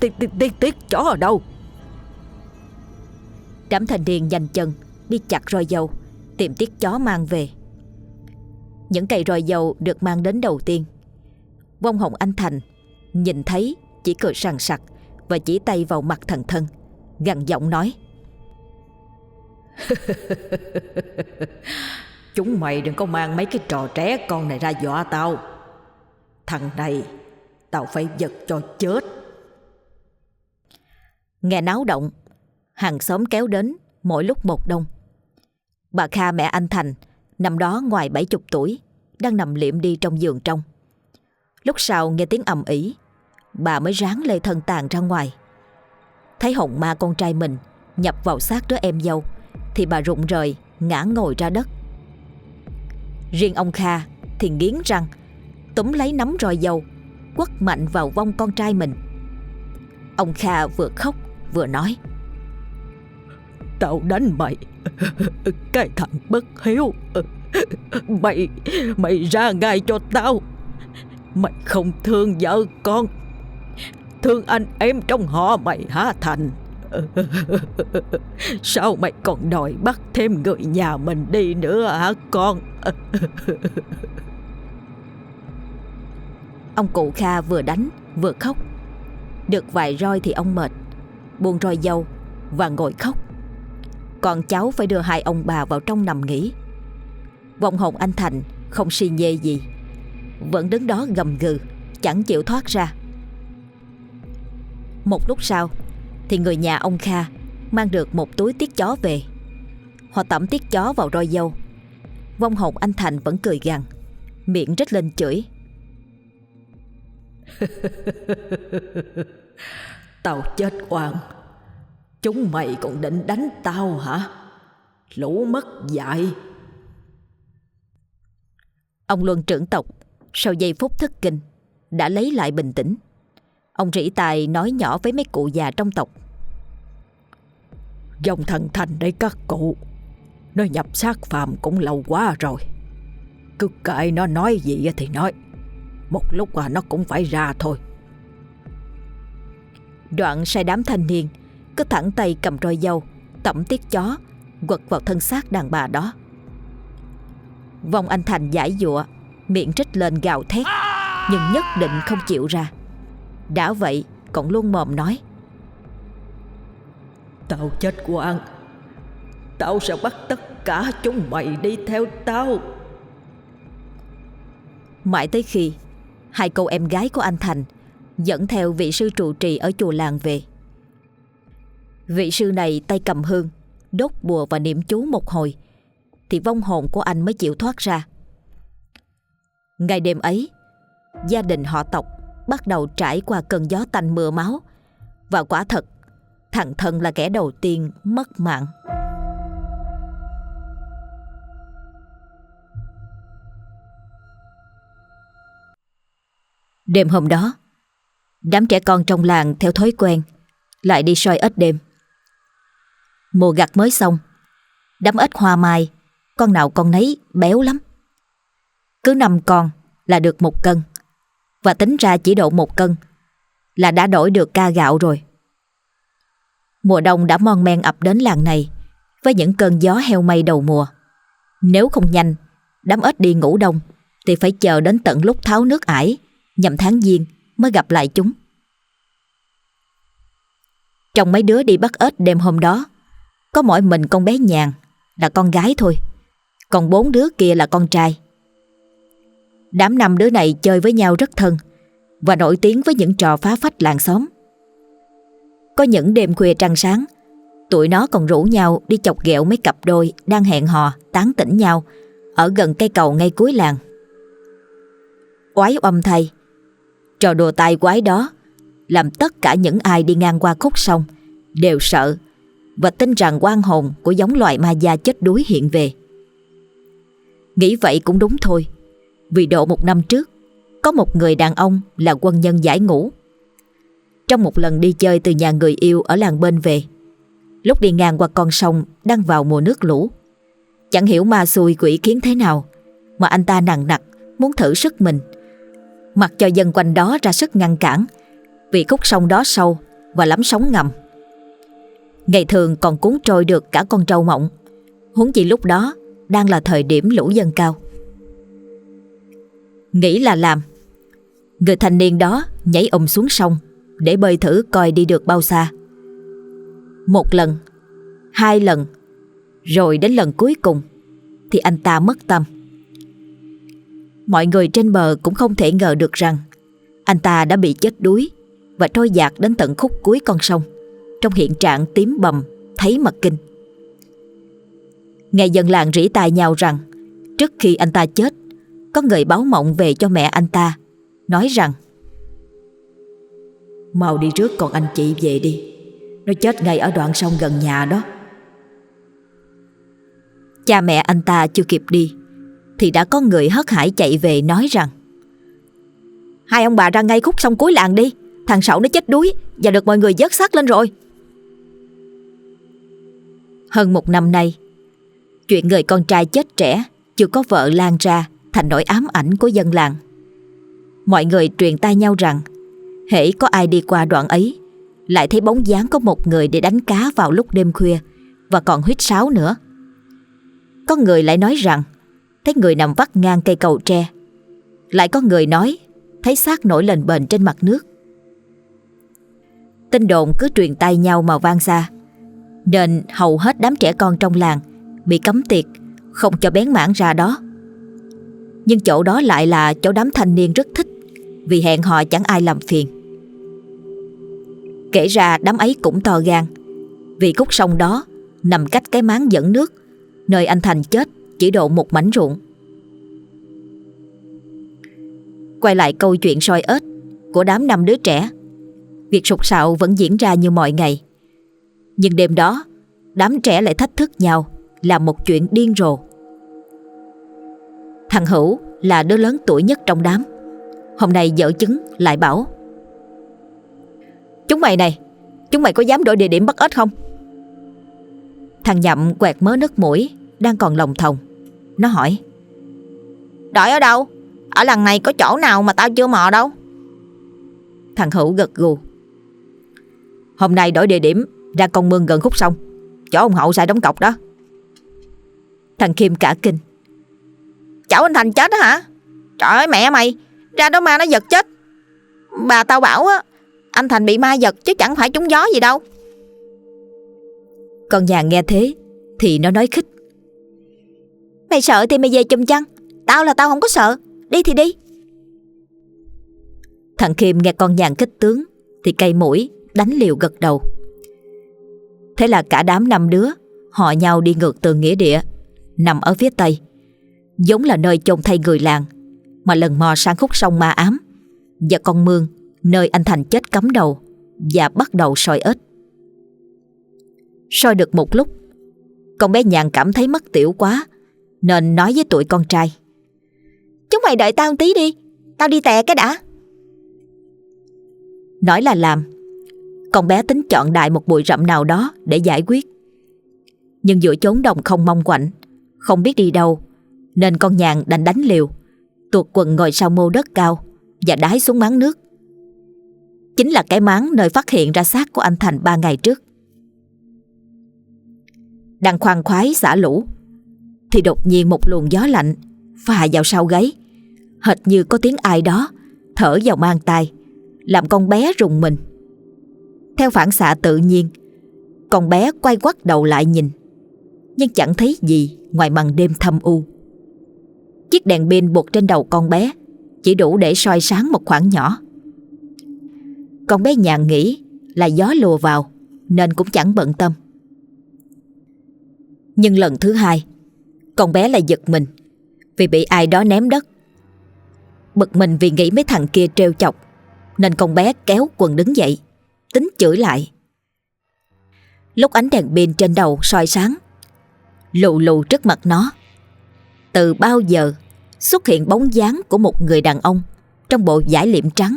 tiết tiết tiết chó ở đâu? Đám thanh niên nhanh chân Đi chặt roi dâu Tìm tiết chó mang về. Những cây roi dâu được mang đến đầu tiên. Vong Hồng Anh Thành Nhìn thấy chỉ cười sằng sặc Và chỉ tay vào mặt thần thân Gằn giọng nói Chúng mày đừng có mang mấy cái trò trẻ con này ra dọa tao. Thằng này, Tao phải giật cho chết. Nghe náo động, Hàng xóm kéo đến Mỗi lúc một đông. Bà Kha mẹ anh Thành, Nằm đó ngoài 70 tuổi, Đang nằm liệm đi trong giường trong. Lúc sau nghe tiếng ầm ĩ, Bà mới ráng lê thân tàn ra ngoài. Thấy hồn ma con trai mình Nhập vào xác đứa em dâu, Thì bà rụng rời, ngã ngồi ra đất. Riêng ông Kha thì nghiến răng, Túm lấy nắm roi dâu, Quất mạnh vào vong con trai mình. Ông Kha vừa khóc vừa nói, Tao đánh mày, Cái thằng bất hiếu. Mày Mày ra ngay cho tao. Mày không thương vợ con. Thương anh em trong họ mày hả Thành? Sao mày còn đòi bắt thêm người nhà mình đi nữa hả con? Ông cụ Kha vừa đánh, vừa khóc. Được vài roi thì ông mệt. Buông roi dâu và ngồi khóc. Còn cháu phải đưa hai ông bà vào trong nằm nghỉ. Vòng hồn anh Thành không si nhê gì. Vẫn đứng đó gầm gừ, Chẳng chịu thoát ra. Một lúc sau thì người nhà ông Kha Mang được một túi tiết chó về. Họ tẩm tiết chó vào roi dâu. Vong hồn anh Thành vẫn cười gằn Miệng rít lên chửi. Tao chết oan Chúng mày còn định đánh tao hả? Lũ mất dạy. Ông Luân trưởng tộc Sau giây phút thất kinh Đã lấy lại bình tĩnh Ông rỉ tài nói nhỏ với mấy cụ già trong tộc. Dòng thần thành đấy các cụ Nó nhập xác phàm cũng lâu quá rồi. Cứ kệ nó nói gì thì nói Một lúc à nó cũng phải ra thôi. Đoạn sai đám thanh niên Cứ thẳng tay cầm roi dâu Tẩm tiết chó Quật vào thân xác đàn bà đó. Vong anh Thành giải dụa Miệng trích lên gào thét Nhưng nhất định không chịu ra Đã vậy còn luôn mồm nói. Tao chết quan Tao sẽ bắt tất cả chúng mày đi theo tao. Mãi tới khi Hai cô em gái của anh Thành Dẫn theo vị sư trụ trì ở chùa làng về Vị sư này tay cầm hương Đốt bùa và niệm chú một hồi Thì vong hồn của anh mới chịu thoát ra. Ngày đêm ấy Gia đình họ tộc Bắt đầu trải qua cơn gió tanh mưa máu. Và quả thật, Thằng thân là kẻ đầu tiên mất mạng. Đêm hôm đó, Đám trẻ con trong làng theo thói quen Lại đi soi ếch đêm. Mùa gặt mới xong, Đám ếch hoa mai, Con nào con nấy béo lắm. Cứ năm con là được một cân. Và tính ra chỉ độ một cân, Là đã đổi được ca gạo rồi. Mùa đông đã mon men ập đến làng này Với những cơn gió heo mây đầu mùa. Nếu không nhanh, Đám ếch đi ngủ đông Thì phải chờ đến tận lúc tháo nước ải, Nhằm tháng giêng mới gặp lại chúng. Trong mấy đứa đi bắt ếch đêm hôm đó, Có mỗi mình con bé nhàn Là con gái thôi, Còn bốn đứa kia là con trai. Đám năm đứa này chơi với nhau rất thân Và nổi tiếng với những trò phá phách làng xóm. Có những đêm khuya trăng sáng Tụi nó còn rủ nhau đi chọc ghẹo mấy cặp đôi Đang hẹn hò, tán tỉnh nhau Ở gần cây cầu ngay cuối làng. Quái âm thay Trò đùa tai quái đó Làm tất cả những ai đi ngang qua khúc sông Đều sợ Và tin rằng quan hồn của giống loài ma da chết đuối hiện về. Nghĩ vậy cũng đúng thôi. Vì độ một năm trước, Có một người đàn ông là quân nhân giải ngũ. Trong một lần đi chơi từ nhà người yêu ở làng bên về, Lúc đi ngang qua con sông đang vào mùa nước lũ, Chẳng hiểu ma xui quỷ kiến thế nào, Mà anh ta nặng nặc, muốn thử sức mình. Mặc cho dân quanh đó ra sức ngăn cản, Vì khúc sông đó sâu Và lắm sóng ngầm. Ngày thường còn cuốn trôi được cả con trâu mộng, Huống chi lúc đó Đang là thời điểm lũ dân cao. Nghĩ là làm. Người thanh niên đó nhảy ùm xuống sông Để bơi thử coi đi được bao xa. Một lần Hai lần Rồi đến lần cuối cùng Thì anh ta mất tâm. Mọi người trên bờ cũng không thể ngờ được rằng anh ta đã bị chết đuối và trôi dạt đến tận khúc cuối con sông trong hiện trạng tím bầm, thấy mật kinh. Ngày dân làng rỉ tai nhau rằng trước khi anh ta chết có người báo mộng về cho mẹ anh ta, nói rằng, Mau đi rước con anh chị về đi, Nó chết ngay ở đoạn sông gần nhà đó. Cha mẹ anh ta chưa kịp đi, thì đã có người hất hải chạy về nói rằng, Hai ông bà ra ngay khúc sông cuối làng đi, Thằng Sậu nó chết đuối Và được mọi người dớt xác lên rồi. Hơn một năm nay, Chuyện người con trai chết trẻ Chưa có vợ lan ra. Thành nỗi ám ảnh của dân làng. Mọi người truyền tai nhau rằng hễ có ai đi qua đoạn ấy Lại thấy bóng dáng có một người để đánh cá vào lúc đêm khuya Và còn huyết sáo nữa. Có người lại nói rằng Thấy người nằm vắt ngang cây cầu tre. Lại có người nói Thấy xác nổi lên bền trên mặt nước. Tin đồn cứ truyền tay nhau mà vang xa Nên hầu hết đám trẻ con trong làng Bị cấm tiệc, Không cho bén mảng ra đó. Nhưng chỗ đó lại là chỗ đám thanh niên rất thích Vì hẹn hò chẳng ai làm phiền Kể ra đám ấy cũng to gan Vì khúc sông đó Nằm cách cái máng dẫn nước Nơi anh Thành chết chỉ độ một mảnh ruộng. Quay lại câu chuyện soi ếch của đám năm đứa trẻ. Việc sụt sạo vẫn diễn ra như mọi ngày. Nhưng đêm đó, đám trẻ lại thách thức nhau làm một chuyện điên rồ. Thằng Hữu là đứa lớn tuổi nhất trong đám. Hôm nay vợ chứng lại bảo Chúng mày này, chúng mày có dám đổi địa điểm bắt ếch không? Thằng Nhậm quẹt mớ nước mũi đang còn lòng thòng. Nó hỏi Đợi ở đâu Ở lần này có chỗ nào mà tao chưa mò đâu Thằng Hữu gật gù Hôm nay đổi địa điểm Ra con mương gần khúc sông Chỗ ông Hậu sai đóng cọc đó Thằng Kim cả kinh Cháu anh Thành chết đó hả? Trời ơi mẹ mày Ra đó ma nó giật chết. Bà tao bảo á Anh Thành bị ma giật chứ chẳng phải trúng gió gì đâu. Con nhà nghe thế Thì nó nói khích. Mày sợ thì mày về chùm chăn. Tao là tao không có sợ. Đi thì đi. Thằng Khiêm nghe con nhàn kích tướng Thì cây mũi đánh liều gật đầu. Thế là cả đám năm đứa Họ nhau đi ngược từ nghĩa địa Nằm ở phía tây Giống là nơi chôn thay người làng, Mà lần mò sang khúc sông ma ám Và con mương, Nơi anh Thành chết cắm đầu Và bắt đầu soi ếch. Soi được một lúc, Con bé nhàn cảm thấy mất tiểu quá, Nên nói với tụi con trai, Chúng mày đợi tao một tí đi, Tao đi tè cái đã. Nói là làm, Con bé tính chọn đại một bụi rậm nào đó Để giải quyết. Nhưng giữa chốn đồng không mong quạnh, Không biết đi đâu nên con nhàn đành đánh liều. Tuột quần ngồi sau mô đất cao Và đái xuống máng nước. Chính là cái máng nơi phát hiện ra xác của anh Thành ba ngày trước. Đang khoan khoái xả lũ, Thì đột nhiên một luồng gió lạnh Phà vào sau gáy. Hệt như có tiếng ai đó Thở vào mang tay Làm con bé rùng mình. Theo phản xạ tự nhiên, Con bé quay quắt đầu lại nhìn, Nhưng chẳng thấy gì Ngoài màn đêm thâm u. Chiếc đèn pin buộc trên đầu con bé, Chỉ đủ để soi sáng một khoảng nhỏ. Con bé nhàn nghĩ Là gió lùa vào, Nên cũng chẳng bận tâm. Nhưng lần thứ hai, Con bé lại giật mình Vì bị ai đó ném đất. Bực mình vì nghĩ mấy thằng kia trêu chọc, Nên con bé kéo quần đứng dậy, Tính chửi lại. Lúc ánh đèn pin trên đầu soi sáng, Lù lù trước mặt nó từ bao giờ Xuất hiện bóng dáng của một người đàn ông Trong bộ giải liệm trắng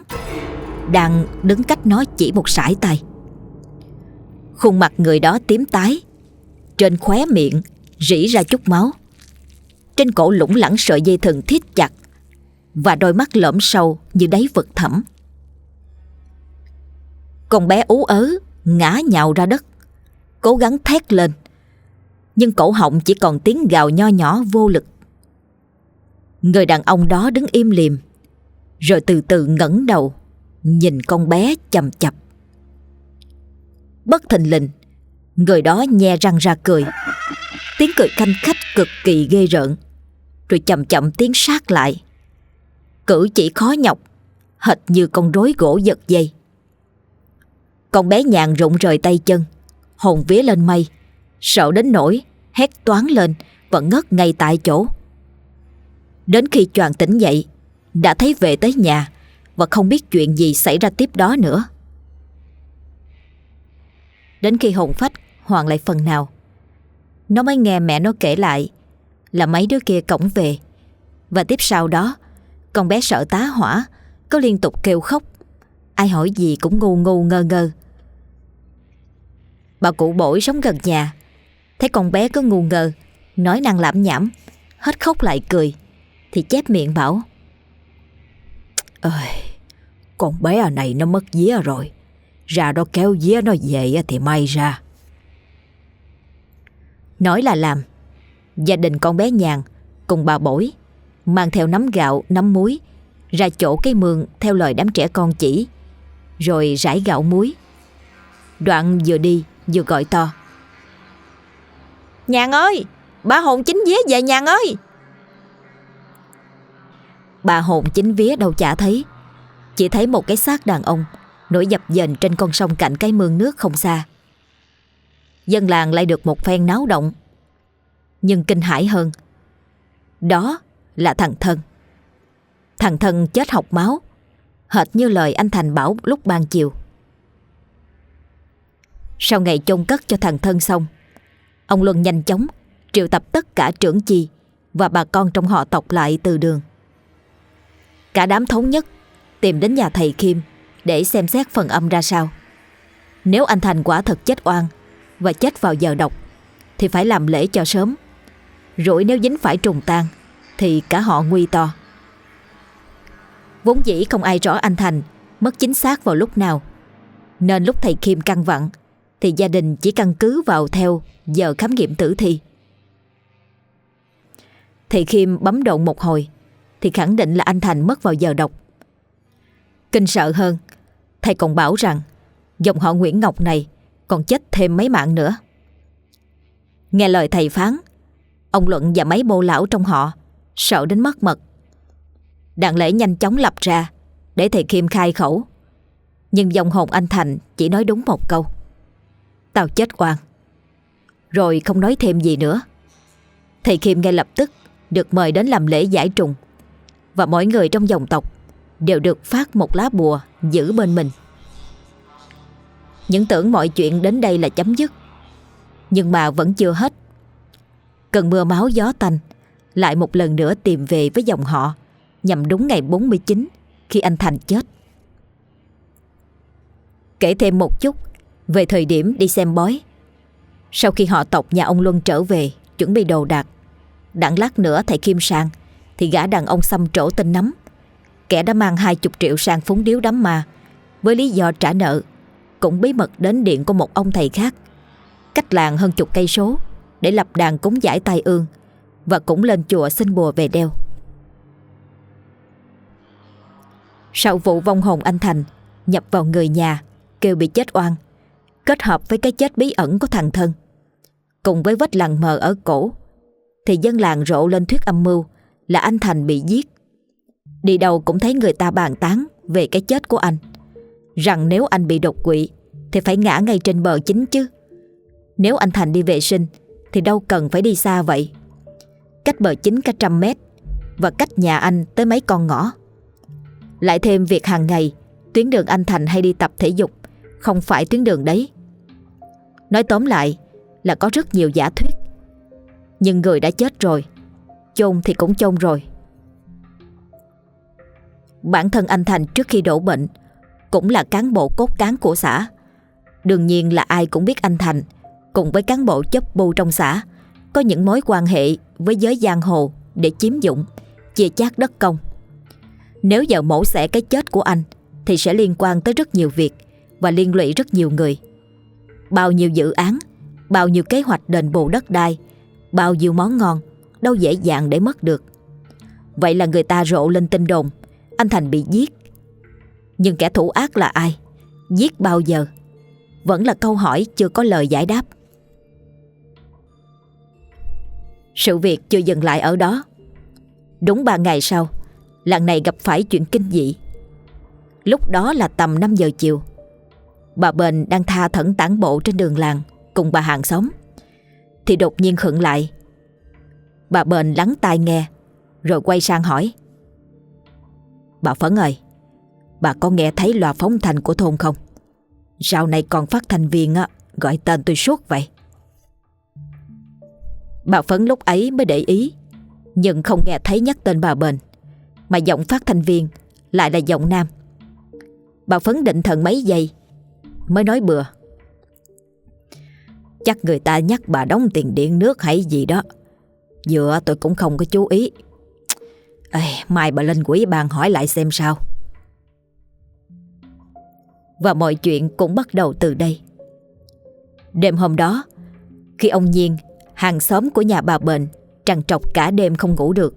Đang đứng cách nó chỉ một sải tay Khuôn mặt người đó tím tái Trên khóe miệng Rỉ ra chút máu Trên cổ lủng lẳng sợi dây thừng thiết chặt và đôi mắt lõm sâu như đáy vực thẳm. Con bé ú ớ ngã nhào ra đất, cố gắng thét lên, nhưng cổ họng chỉ còn tiếng gào nho nhỏ vô lực. Người đàn ông đó đứng im lìm, rồi từ từ ngẩng đầu, nhìn con bé chầm chập. Bất thình lình, người đó nhe răng ra cười, tiếng cười canh khách cực kỳ ghê rợn, rồi chậm chậm tiến sát lại cử chỉ khó nhọc, hệt như con rối gỗ giật dây. Con bé nhàn rụng rời tay chân, hồn vía lên mây, sợ đến nỗi hét toán lên và ngất ngay tại chỗ. Đến khi choàng tỉnh dậy, đã thấy về tới nhà và không biết chuyện gì xảy ra tiếp đó nữa. Đến khi hồn phách hoàn lại phần nào, nó mới nghe mẹ nó kể lại là mấy đứa kia cổng về. Và tiếp sau đó con bé sợ tá hỏa Có liên tục kêu khóc. Ai hỏi gì cũng ngu ngu ngơ ngơ. Bà cụ bổi sống gần nhà Thấy con bé cứ ngu ngơ Nói năng lãm nhảm Hết khóc lại cười. Thì chép miệng bảo Ơi Con bé à này nó mất vía rồi Ra đó kéo vía nó về thì may ra Nói là làm Gia đình con bé nhàn Cùng bà bổi mang theo nắm gạo, nắm muối, ra chỗ cái mương theo lời đám trẻ con chỉ, rồi rải gạo muối. Đoạn vừa đi vừa gọi to. Nhàn ơi, ba hồn chính vía về nhàn ơi. Bà hồn chính vía đâu chả thấy, chỉ thấy một cái xác đàn ông nổi dập dềnh trên con sông cạnh cái mương nước không xa. Dân làng lại được một phen náo động. Nhưng kinh hãi hơn, đó là thằng Thân. Thằng Thân chết học máu, hệt như lời anh Thành bảo lúc ban chiều. Sau ngày chôn cất cho thằng Thân xong, ông Luân nhanh chóng triệu tập tất cả trưởng chi và bà con trong họ tộc lại từ đường. Cả đám thống nhất, tìm đến nhà thầy Kim để xem xét phần âm ra sao. Nếu anh Thành quả thật chết oan và chết vào giờ độc thì phải làm lễ cho sớm. Rủi nếu dính phải trùng tan thì cả họ nguy to. Vốn dĩ không ai rõ anh Thành mất chính xác vào lúc nào. Nên lúc thầy Kim căng vặn, thì gia đình chỉ căn cứ vào theo giờ khám nghiệm tử thi. Thầy Kim bấm động một hồi thì khẳng định là anh Thành mất vào giờ độc. Kinh sợ hơn, Thầy còn bảo rằng dòng họ Nguyễn Ngọc này còn chết thêm mấy mạng nữa. Nghe lời thầy phán, ông Luận và mấy bô lão trong họ sợ đến mất mật. Đặng lễ nhanh chóng lập ra để thầy Kim khai khẩu. Nhưng dòng hồn anh Thành chỉ nói đúng một câu. Tao chết oan. Rồi không nói thêm gì nữa. Thầy Kim ngay lập tức được mời đến làm lễ giải trùng và mỗi người trong dòng tộc đều được phát một lá bùa giữ bên mình. Những tưởng mọi chuyện đến đây là chấm dứt, Nhưng mà vẫn chưa hết. Cơn mưa máu gió tanh Lại một lần nữa tìm về với dòng họ Nhằm đúng ngày 49 Khi anh Thành chết. Kể thêm một chút Về thời điểm đi xem bói. Sau khi họ tộc nhà ông Luân trở về Chuẩn bị đồ đạc, Đặng lát nữa thầy Kim sang thì gã đàn ông xăm trổ tên nắm Kẻ đã mang hai chục triệu sang phúng điếu đám ma. Với lý do trả nợ cũng bí mật đến điện của một ông thầy khác, cách làng hơn chục cây số để lập đàn cúng giải tai ương và cũng lên chùa xin bùa về đeo. Sau vụ vong hồn anh Thành nhập vào người nhà kêu bị chết oan, kết hợp với cái chết bí ẩn của thằng thân, cùng với vết lằn mờ ở cổ, thì dân làng rộ lên thuyết âm mưu là anh Thành bị giết. Đi đâu cũng thấy người ta bàn tán về cái chết của anh rằng nếu anh bị đột quỵ thì phải ngã ngay trên bờ chính chứ. Nếu anh Thành đi vệ sinh thì đâu cần phải đi xa vậy. Cách bờ chính cả trăm mét và cách nhà anh tới mấy con ngõ. Lại thêm việc hàng ngày tuyến đường anh Thành hay đi tập thể dục không phải tuyến đường đấy. Nói tóm lại là có rất nhiều giả thuyết. Nhưng người đã chết rồi, chôn thì cũng chôn rồi. Bản thân anh Thành trước khi đổ bệnh cũng là cán bộ cốt cán của xã. Đương nhiên là ai cũng biết anh Thành cùng với cán bộ chấp bu trong xã có những mối quan hệ với giới giang hồ để chiếm dụng, chia chác đất công. Nếu giờ mổ xẻ cái chết của anh thì sẽ liên quan tới rất nhiều việc và liên lụy rất nhiều người. Bao nhiêu dự án, bao nhiêu kế hoạch đền bù đất đai, bao nhiêu món ngon đâu dễ dàng để mất được. Vậy là người ta rộ lên tin đồn anh Thành bị giết nhưng kẻ thủ ác là ai? Giết bao giờ? Vẫn là câu hỏi chưa có lời giải đáp. Sự việc chưa dừng lại ở đó. Đúng ba ngày sau, làng này gặp phải chuyện kinh dị. Lúc đó là tầm 5 giờ chiều. Bà Bền đang tha thẩn tản bộ trên đường làng cùng bà hàng xóm. Thì đột nhiên khựng lại. Bà Bền lắng tai nghe, rồi quay sang hỏi. Bà Phấn ơi, Bà có nghe thấy loa phóng thanh của thôn không? Sau này còn phát thanh viên á, gọi tên tôi suốt vậy. Bà Phấn lúc ấy mới để ý, nhưng không nghe thấy nhắc tên bà Bền, mà giọng phát thanh viên lại là giọng nam. Bà Phấn định thần mấy giây, mới nói bừa. Chắc người ta nhắc bà đóng tiền điện nước hay gì đó. Vừa tôi cũng không có chú ý. Ê, mai bà lên quỹ bàn hỏi lại xem sao. Và mọi chuyện cũng bắt đầu từ đây Đêm hôm đó Khi ông Nhiên Hàng xóm của nhà bà bệnh Trằn trọc cả đêm không ngủ được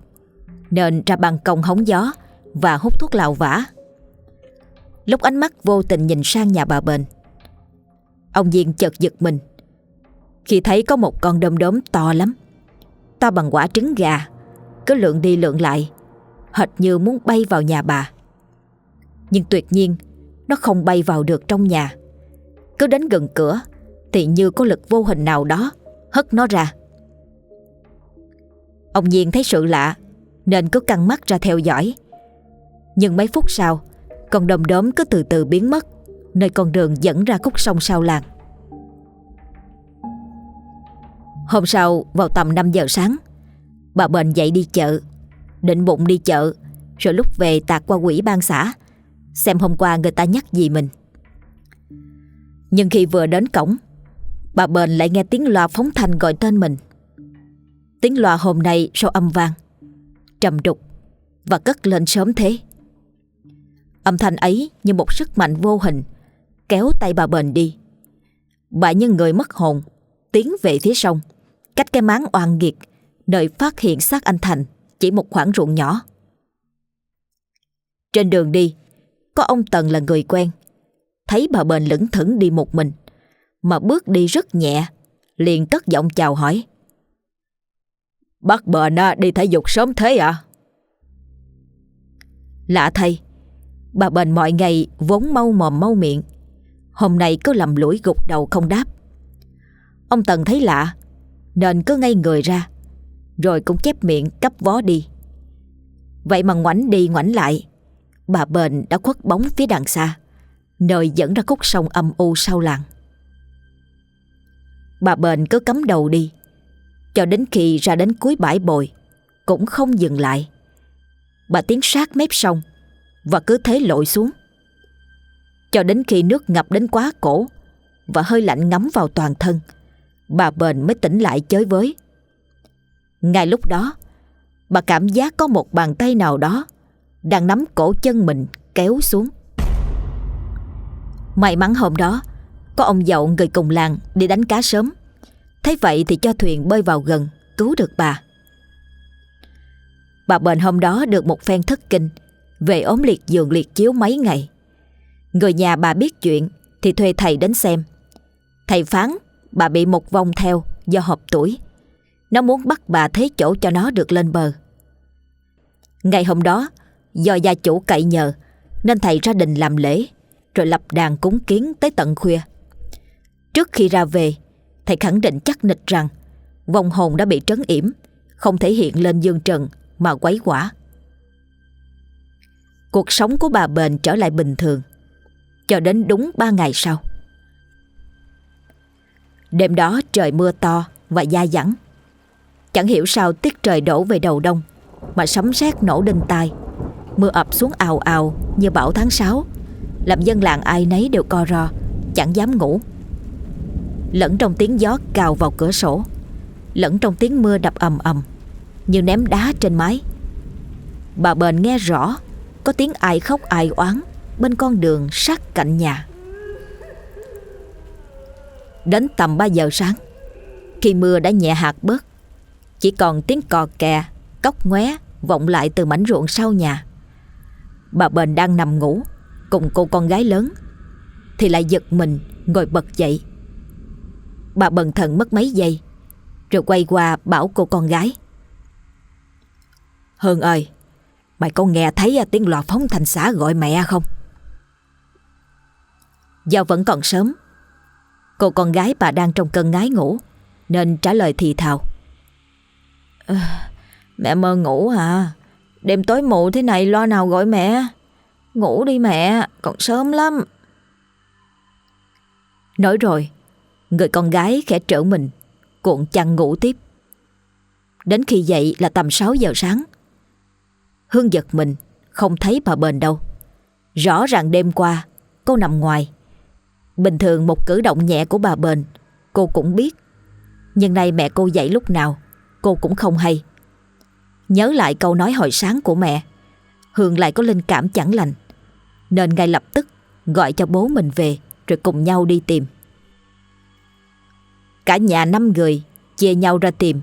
Nên ra ban công hóng gió Và hút thuốc lào vả Lúc ánh mắt vô tình nhìn sang nhà bà bệnh Ông Nhiên chợt giật mình Khi thấy có một con đom đóm to lắm To bằng quả trứng gà. Cứ lượn đi lượn lại, Hệt như muốn bay vào nhà bà. Nhưng tuyệt nhiên, nó không bay vào được trong nhà. Cứ đến gần cửa, Thì như có lực vô hình nào đó, Hất nó ra. Ông Nhiên thấy sự lạ, Nên cứ căng mắt ra theo dõi. Nhưng mấy phút sau, Con đom đóm cứ từ từ biến mất, Nơi con đường dẫn ra khúc sông sau làng. Hôm sau, vào tầm 5 giờ sáng, Bà Bền dậy đi chợ, Định bụng đi chợ, Rồi lúc về tạt qua quỹ ban xã, Xem hôm qua người ta nhắc gì mình. Nhưng khi vừa đến cổng, Bà Bền lại nghe tiếng loa phóng thanh gọi tên mình. Tiếng loa hôm nay sau âm vang, Trầm đục Và cất lên sớm thế. Âm thanh ấy như một sức mạnh vô hình, Kéo tay bà Bền đi. Bà như người mất hồn, Tiến về phía sông Cách cái máng oan nghiệt, Nơi phát hiện xác anh Thành Chỉ một khoảng ruộng nhỏ. Trên đường đi, có ông Tần là người quen. Thấy bà bền lững thững đi một mình, Mà bước đi rất nhẹ, Liền cất giọng chào hỏi. Bác bền đi thể dục sớm thế à Lạ thay, Bà bền mọi ngày vốn mau mồm mau miệng, Hôm nay cứ lầm lũi gục đầu không đáp. Ông Tần thấy lạ nên cứ ngây người ra, Rồi cũng chép miệng cấp vó đi. Vậy mà ngoảnh đi ngoảnh lại, Bà bền đã khuất bóng phía đằng xa, Nơi dẫn ra khúc sông âm u sau làng. Bà bền cứ cắm đầu đi, Cho đến khi ra đến cuối bãi bồi, Cũng không dừng lại. Bà tiến sát mép sông, Và cứ thế lội xuống. Cho đến khi nước ngập đến quá cổ, Và hơi lạnh ngấm vào toàn thân Bà bền mới tỉnh lại chới với. Ngay lúc đó, Bà cảm giác có một bàn tay nào đó Đang nắm cổ chân mình kéo xuống. May mắn hôm đó, Có ông dậu người cùng làng đi đánh cá sớm. Thấy vậy thì cho thuyền bơi vào gần, Cứu được bà. Bà bền hôm đó được một phen thất kinh Về ốm liệt giường liệt chiếu mấy ngày. Người nhà bà biết chuyện Thì thuê thầy đến xem. Thầy phán bà bị một vòng theo Do hợp tuổi. Nó muốn bắt bà thế chỗ cho nó được lên bờ. Ngày hôm đó, Do gia chủ cậy nhờ, Nên thầy ra đình làm lễ, Rồi lập đàn cúng kiến tới tận khuya. Trước khi ra về, Thầy khẳng định chắc nịch rằng Vong hồn đã bị trấn yểm, Không thể hiện lên dương trần Mà quấy quả. Cuộc sống của bà bền trở lại bình thường, Cho đến đúng ba ngày sau. Đêm đó trời mưa to Và da dẳng. Chẳng hiểu sao tiết trời đổ về đầu đông, Mà sấm sét nổ đinh tai. Mưa ập xuống ào ào Như bão tháng 6 Làm dân làng ai nấy đều co ro, Chẳng dám ngủ. Lẫn trong tiếng gió cào vào cửa sổ, Lẫn trong tiếng mưa đập ầm ầm, Như ném đá trên mái. Bà bền nghe rõ, Có tiếng ai khóc ai oán Bên con đường sát cạnh nhà. Đến tầm 3 giờ sáng. Khi mưa đã nhẹ hạt bớt, Chỉ còn tiếng cò kè, Cốc ngoé vọng lại từ mảnh ruộng sau nhà. Bà bền đang nằm ngủ Cùng cô con gái lớn, Thì lại giật mình ngồi bật dậy. Bà bần thần mất mấy giây, Rồi quay qua bảo cô con gái. Hương ơi, Mày có nghe thấy tiếng lò phóng thành xã gọi mẹ không? Do vẫn còn sớm Cô con gái bà đang trong cơn ngái ngủ Nên trả lời thì thào. À, Mẹ mơ ngủ hả? Đêm tối mụ thế này lo nào gọi mẹ? Ngủ đi mẹ Còn sớm lắm. Nói rồi Người con gái khẽ trở mình Cuộn chăn ngủ tiếp. Đến khi dậy là tầm 6 giờ sáng. Hương giật mình Không thấy bà bền đâu. Rõ ràng đêm qua Cô nằm ngoài Bình thường một cử động nhẹ của bà bền, Cô cũng biết. Nhưng nay mẹ cô dậy lúc nào, Cô cũng không hay. Nhớ lại câu nói hồi sáng của mẹ Hương lại có linh cảm chẳng lành. Nên ngay lập tức Gọi cho bố mình về, Rồi cùng nhau đi tìm. Cả nhà năm người Chia nhau ra tìm,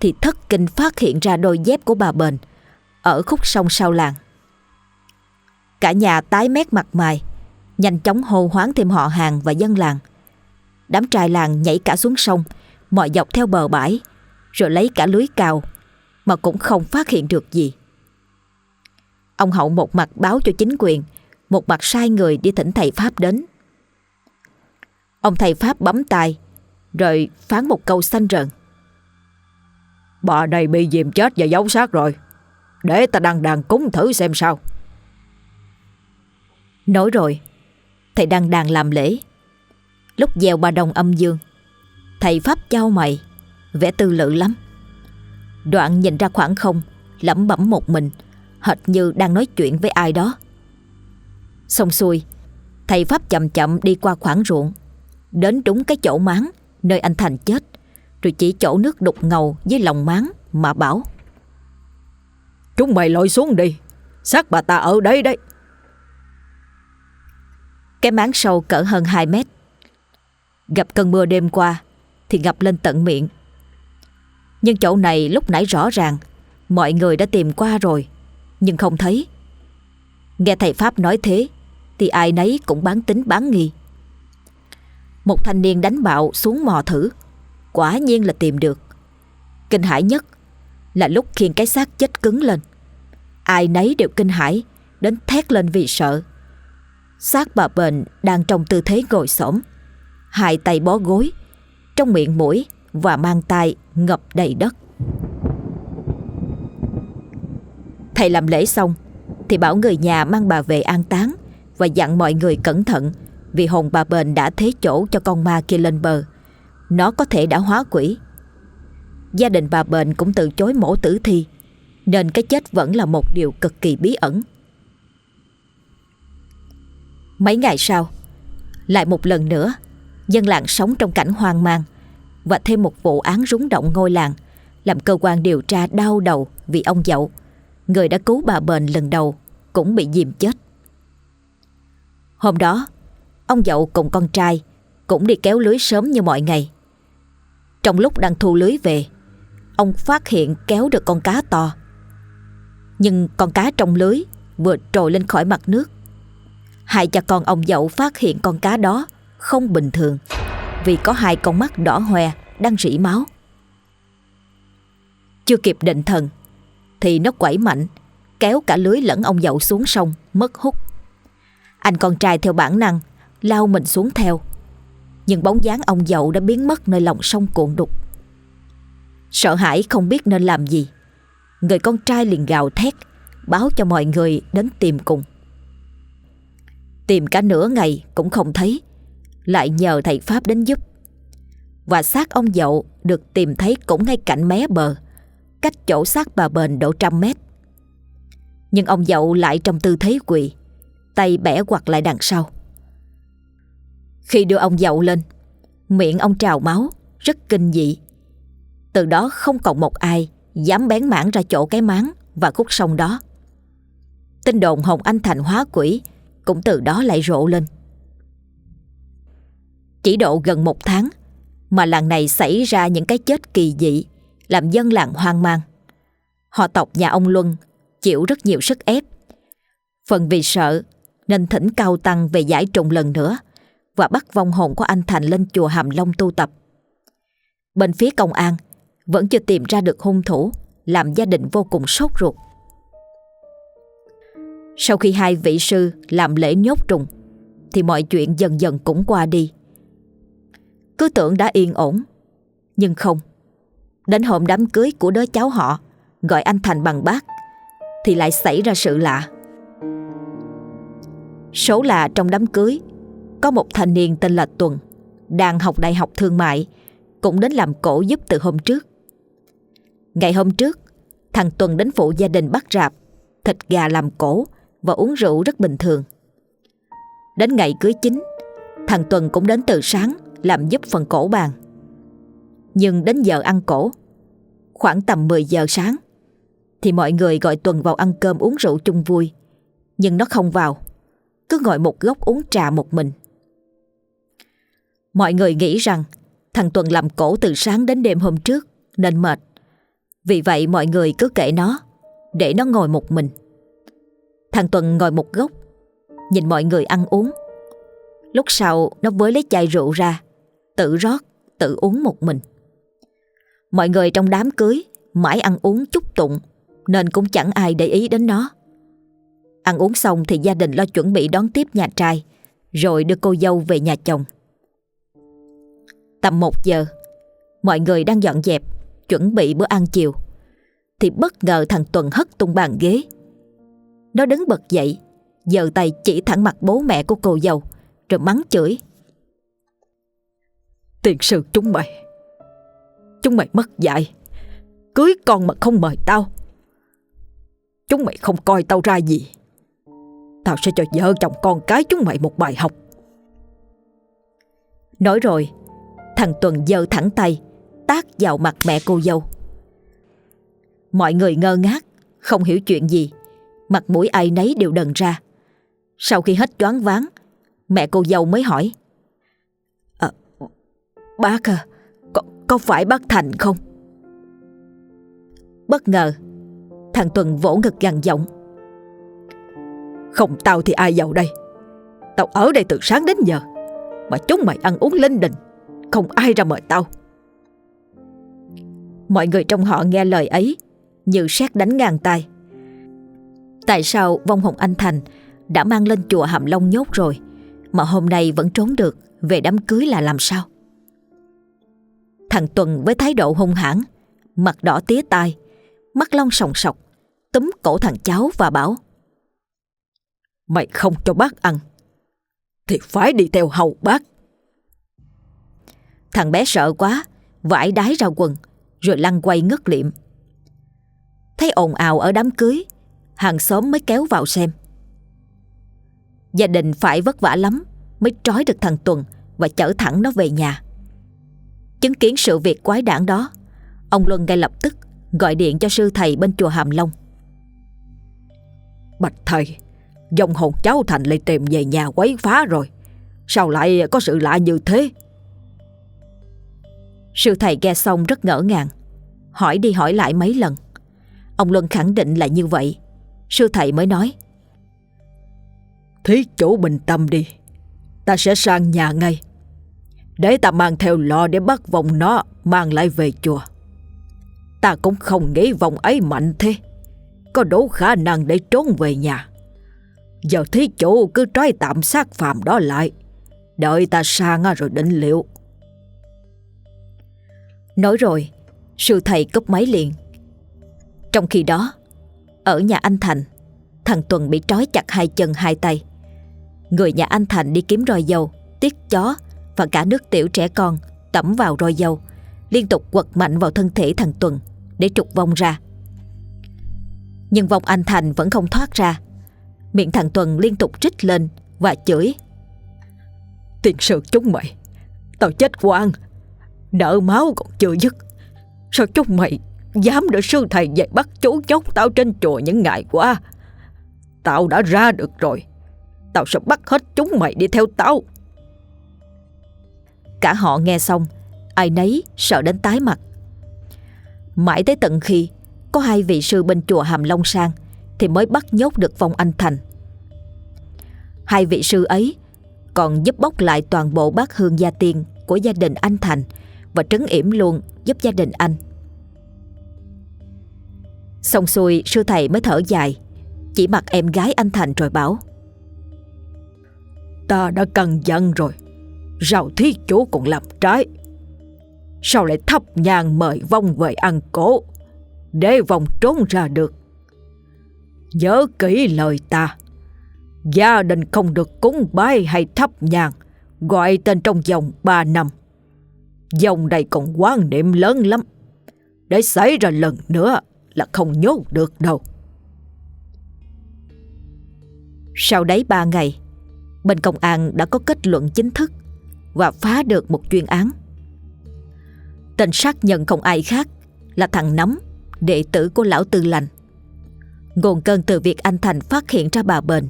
Thì thất kinh phát hiện ra đôi dép của bà bền Ở khúc sông sau làng. Cả nhà tái mét mặt mày Nhanh chóng hô hoáng thêm họ hàng và dân làng. Đám trai làng nhảy cả xuống sông Mọi dọc theo bờ bãi Rồi lấy cả lưới cào Mà cũng không phát hiện được gì. Ông Hậu một mặt báo cho chính quyền Một mặt sai người đi thỉnh thầy Pháp đến. Ông thầy Pháp bấm tay Rồi phán một câu xanh rợn Bà đây bị dìm chết và giấu xác rồi. Để ta đăng đàn cúng thử xem sao. Nói rồi Thầy đang đàn làm lễ. Lúc gieo ba đồng âm dương, Thầy Pháp trao mày Vẽ tư lự lắm. Đoạn nhìn ra khoảng không, Lẩm bẩm một mình, Hệt như đang nói chuyện với ai đó. Xong xuôi, Thầy Pháp chậm chậm đi qua khoảng ruộng, Đến đúng cái chỗ máng Nơi anh Thành chết, Rồi chỉ chỗ nước đục ngầu với lòng máng Mà bảo, Chúng mày lội xuống đi, xác bà ta ở đấy đấy. Cái máng sâu cỡ hơn 2 mét. Gặp cơn mưa đêm qua, Thì ngập lên tận miệng. Nhưng chỗ này lúc nãy rõ ràng, Mọi người đã tìm qua rồi, Nhưng không thấy. Nghe thầy Pháp nói thế, Thì ai nấy cũng bán tính bán nghi. Một thanh niên đánh bạo xuống mò thử, Quả nhiên là tìm được. Kinh hãi nhất Là lúc khiên cái xác chết cứng lên. Ai nấy đều kinh hãi, Đến thét lên vì sợ xác bà bệnh đang trong tư thế ngồi xổm. Hai tay bó gối, Trong miệng mũi Và mang tay ngập đầy đất. Thầy làm lễ xong Thì bảo người nhà mang bà về an táng Và dặn mọi người cẩn thận Vì hồn bà bền đã thế chỗ cho con ma kia lên bờ. Nó có thể đã hóa quỷ. Gia đình bà bền cũng từ chối mổ tử thi, Nên cái chết vẫn là một điều cực kỳ bí ẩn. Mấy ngày sau, Lại một lần nữa, Dân làng sống trong cảnh hoang mang Và thêm một vụ án rúng động ngôi làng, Làm cơ quan điều tra đau đầu Vì ông dậu, Người đã cứu bà bền lần đầu Cũng bị dìm chết. Hôm đó, Ông dậu cùng con trai Cũng đi kéo lưới sớm như mọi ngày. Trong lúc đang thu lưới về, Ông phát hiện kéo được con cá to. Nhưng con cá trong lưới Vừa trồi lên khỏi mặt nước. Hai cha con ông dậu phát hiện con cá đó Không bình thường. Vì có hai con mắt đỏ hoe Đang rỉ máu. Chưa kịp định thần, Thì nó quẩy mạnh, Kéo cả lưới lẫn ông dậu xuống sông, Mất hút. Anh con trai theo bản năng, Lao mình xuống theo. Nhưng bóng dáng ông dậu đã biến mất Nơi lòng sông cuộn đục. Sợ hãi không biết nên làm gì. Người con trai liền gào thét, Báo cho mọi người đến tìm cùng. Tìm cả nửa ngày cũng không thấy. Lại nhờ thầy Pháp đến giúp. Và xác ông dậu được tìm thấy cũng ngay cạnh mé bờ, Cách chỗ xác bà bền độ trăm mét. Nhưng ông dậu lại trong tư thế quỳ, Tay bẻ quặt lại đằng sau. Khi đưa ông dậu lên, Miệng ông trào máu, Rất kinh dị. Từ đó không còn một ai Dám bén mảng ra chỗ cái máng Và khúc sông đó. Tin đồn Hồng Anh Thành hóa quỷ cũng từ đó lại rộ lên. Chỉ độ gần một tháng, mà làng này xảy ra những cái chết kỳ dị, làm dân làng hoang mang. Họ tộc nhà ông Luân chịu rất nhiều sức ép. Phần vì sợ, nên thỉnh cao tăng về giải trùng lần nữa và bắt vong hồn của anh Thành lên chùa Hàm Long tu tập. Bên phía công an, vẫn chưa tìm ra được hung thủ, làm gia đình vô cùng sốt ruột. Sau khi hai vị sư làm lễ nhốt trùng, Thì mọi chuyện dần dần cũng qua đi. Cứ tưởng đã yên ổn, Nhưng không. Đến hôm đám cưới của đứa cháu họ, Gọi anh Thành bằng bác, Thì lại xảy ra sự lạ. Số là trong đám cưới, Có một thanh niên tên là Tuần, Đang học đại học thương mại, Cũng đến làm cổ giúp từ hôm trước. Ngày hôm trước, Thằng Tuần đến phụ gia đình bắt rạp, Thịt gà làm cổ và uống rượu rất bình thường. Đến ngày cưới chính, thằng Tuần cũng đến từ sáng làm giúp phần cổ bàn. Nhưng đến giờ ăn cổ, khoảng tầm 10 giờ sáng, thì mọi người gọi Tuần vào ăn cơm uống rượu chung vui. Nhưng nó không vào, cứ ngồi một góc uống trà một mình. Mọi người nghĩ rằng thằng Tuần làm cổ từ sáng đến đêm hôm trước nên mệt. Vì vậy mọi người cứ kệ nó, để nó ngồi một mình. Thằng Tuần ngồi một góc Nhìn mọi người ăn uống. Lúc sau nó với lấy chai rượu ra Tự rót, tự uống một mình. Mọi người trong đám cưới Mãi ăn uống chúc tụng Nên cũng chẳng ai để ý đến nó. Ăn uống xong thì gia đình lo chuẩn bị đón tiếp nhà trai Rồi đưa cô dâu về nhà chồng. Tầm một giờ Mọi người đang dọn dẹp Chuẩn bị bữa ăn chiều. Thì bất ngờ thằng Tuần hất tung bàn ghế nó đứng bật dậy giơ tay chỉ thẳng mặt bố mẹ của cô dâu Rồi mắng chửi. Tiền sư chúng mày Chúng mày mất dạy Cưới con mà không mời tao. Chúng mày không coi tao ra gì. Tao sẽ cho vợ chồng con cái chúng mày một bài học. Nói rồi Thằng Tuần giơ thẳng tay Tát vào mặt mẹ cô dâu. Mọi người ngơ ngác Không hiểu chuyện gì Mặt mũi ai nấy đều đần ra. Sau khi hết choáng váng Mẹ cô dâu mới hỏi. À, Bác à có, có phải bác Thành không? Bất ngờ Thằng Tuần vỗ ngực gằn giọng. Không tao thì ai giàu đây? Tao ở đây từ sáng đến giờ Mà chúng mày ăn uống linh đình Không ai ra mời tao. Mọi người trong họ nghe lời ấy Như xét đánh ngang tay Tại sao vong hồn anh Thành Đã mang lên chùa Hàm Long nhốt rồi, Mà hôm nay vẫn trốn được, Về đám cưới là làm sao? Thằng Tuần với thái độ hung hãn, Mặt đỏ tía tai, Mắt long sòng sọc, Túm cổ thằng cháu và bảo, Mày không cho bác ăn, Thì phải đi theo hầu bác. Thằng bé sợ quá, Vải đái ra quần, Rồi lăn quay ngất liệm. Thấy ồn ào ở đám cưới Hàng xóm mới kéo vào xem. Gia đình phải vất vả lắm Mới trói được thằng Tuần Và chở thẳng nó về nhà. Chứng kiến sự việc quái đản đó Ông Luân ngay lập tức Gọi điện cho sư thầy bên chùa Hàm Long. Bạch thầy Dòng hồn cháu Thành lại tìm về nhà quấy phá rồi. Sao lại có sự lạ như thế? Sư thầy nghe xong rất ngỡ ngàng Hỏi đi hỏi lại mấy lần. Ông Luân khẳng định là như vậy Sư thầy mới nói Thí chủ bình tâm đi, Ta sẽ sang nhà ngay. Để ta mang theo lọ để bắt vòng nó, Mang lại về chùa. Ta cũng không nghĩ vòng ấy mạnh thế, Có đủ khả năng để trốn về nhà. Giờ thí chủ cứ trói tạm xác phạm đó lại, Đợi ta sang rồi định liệu. Nói rồi, Sư thầy cấp máy liền. Trong khi đó ở nhà anh Thành. Thằng Tuần bị trói chặt hai chân, hai tay. Người nhà anh Thành đi kiếm roi dâu Tiết chó Và cả nước tiểu trẻ con Tẩm vào roi dâu, Liên tục quật mạnh vào thân thể thằng Tuần Để trục vong ra. Nhưng vong anh Thành vẫn không thoát ra. Miệng thằng Tuần liên tục trích lên Và chửi. Tiền sự chúng mày, Tao chết quan Nợ máu còn chưa dứt, Sao chúng mày dám để sư thầy dạy bắt chú chốc tao trên chùa những ngày qua. Tao đã ra được rồi. Tao sẽ bắt hết chúng mày đi theo tao. Cả họ nghe xong, Ai nấy sợ đến tái mặt. Mãi tới tận khi Có hai vị sư bên chùa Hàm Long sang, Thì mới bắt nhốt được vong anh Thành. Hai vị sư ấy Còn giúp bóc lại toàn bộ bát hương gia tiên Của gia đình anh Thành Và trấn yểm luôn giúp gia đình anh. Xong xuôi, sư thầy mới thở dài. Chỉ mặt em gái anh Thành rồi bảo, Ta đã cần dặn rồi. Rào thí chú còn làm trái. Sao lại thấp nhang mời vong về ăn cổ? Để vong trốn ra được. Nhớ kỹ lời ta. Gia đình không được cúng bái hay thấp nhang. Gọi tên trong vòng 3 năm. Dòng này còn quan niệm lớn lắm. Để xảy ra lần nữa là không nhốt được đâu. Sau đấy 3 ngày, Bên công an đã có kết luận chính thức Và phá được một chuyên án. Tên sát nhân không ai khác Là thằng Nắm Đệ tử của lão tư lành. Nguồn cơn từ việc anh Thành phát hiện ra bà Bền,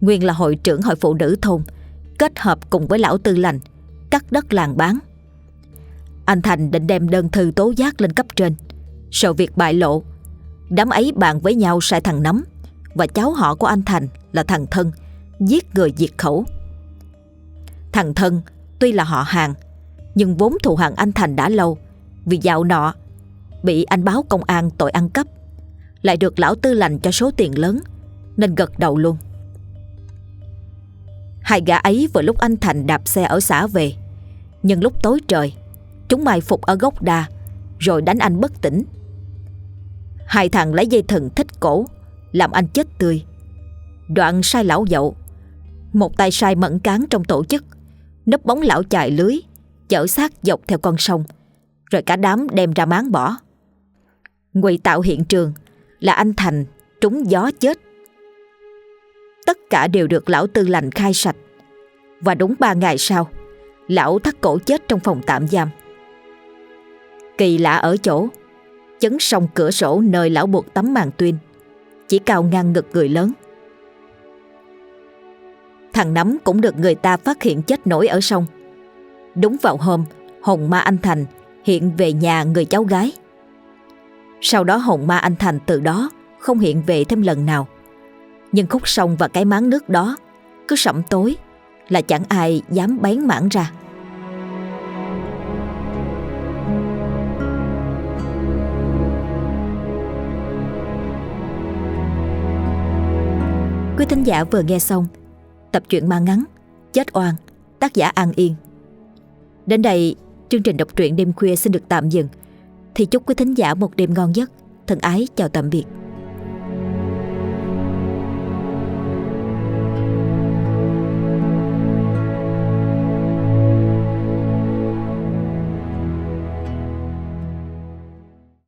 Nguyên là hội trưởng hội phụ nữ thôn, Kết hợp cùng với lão tư lành, Cắt đất làng bán. Anh Thành định đem đơn thư tố giác lên cấp trên Sợ việc bại lộ Đám ấy bàn với nhau sai thằng Nắm Và cháu họ của anh Thành là thằng Thân, Giết người diệt khẩu. Thằng Thân tuy là họ hàng, Nhưng vốn thù hận anh Thành đã lâu, Vì dạo nọ Bị anh báo công an tội ăn cắp. Lại được lão tư lành cho số tiền lớn, Nên gật đầu luôn. Hai gã ấy vừa lúc anh Thành đạp xe ở xã về, Nhưng lúc tối trời, Chúng mai phục ở gốc đa, Rồi đánh anh bất tỉnh. Hai thằng lấy dây thừng thích cổ, Làm anh chết tươi. Đoạn sai lão dậu, Một tay sai mẫn cán trong tổ chức Nấp bóng lão chài lưới, Chở xác dọc theo con sông, Rồi cả đám đem ra máng bỏ. Ngụy tạo hiện trường Là anh Thành trúng gió chết. Tất cả đều được lão tư lành khai sạch. Và đúng ba ngày sau, Lão thắt cổ chết trong phòng tạm giam. Kỳ lạ ở chỗ Chấn sông cửa sổ nơi lão buộc tấm màn tuyên. Chỉ cao ngang ngực người lớn. Thằng Nắm cũng được người ta phát hiện chết nổi ở sông. Đúng vào hôm Hồn ma anh Thành hiện về nhà người cháu gái. Sau đó hồn ma anh Thành từ đó không hiện về thêm lần nào. Nhưng khúc sông và cái máng nước đó cứ sẩm tối là chẳng ai dám bén mảng ra. Quý thính giả vừa nghe xong tập truyện ma ngắn, Chết oan, tác giả An Yên. Đến đây, chương trình đọc truyện đêm khuya xin được tạm dừng. Thì chúc quý thính giả một đêm ngon giấc. Thân ái, chào tạm biệt.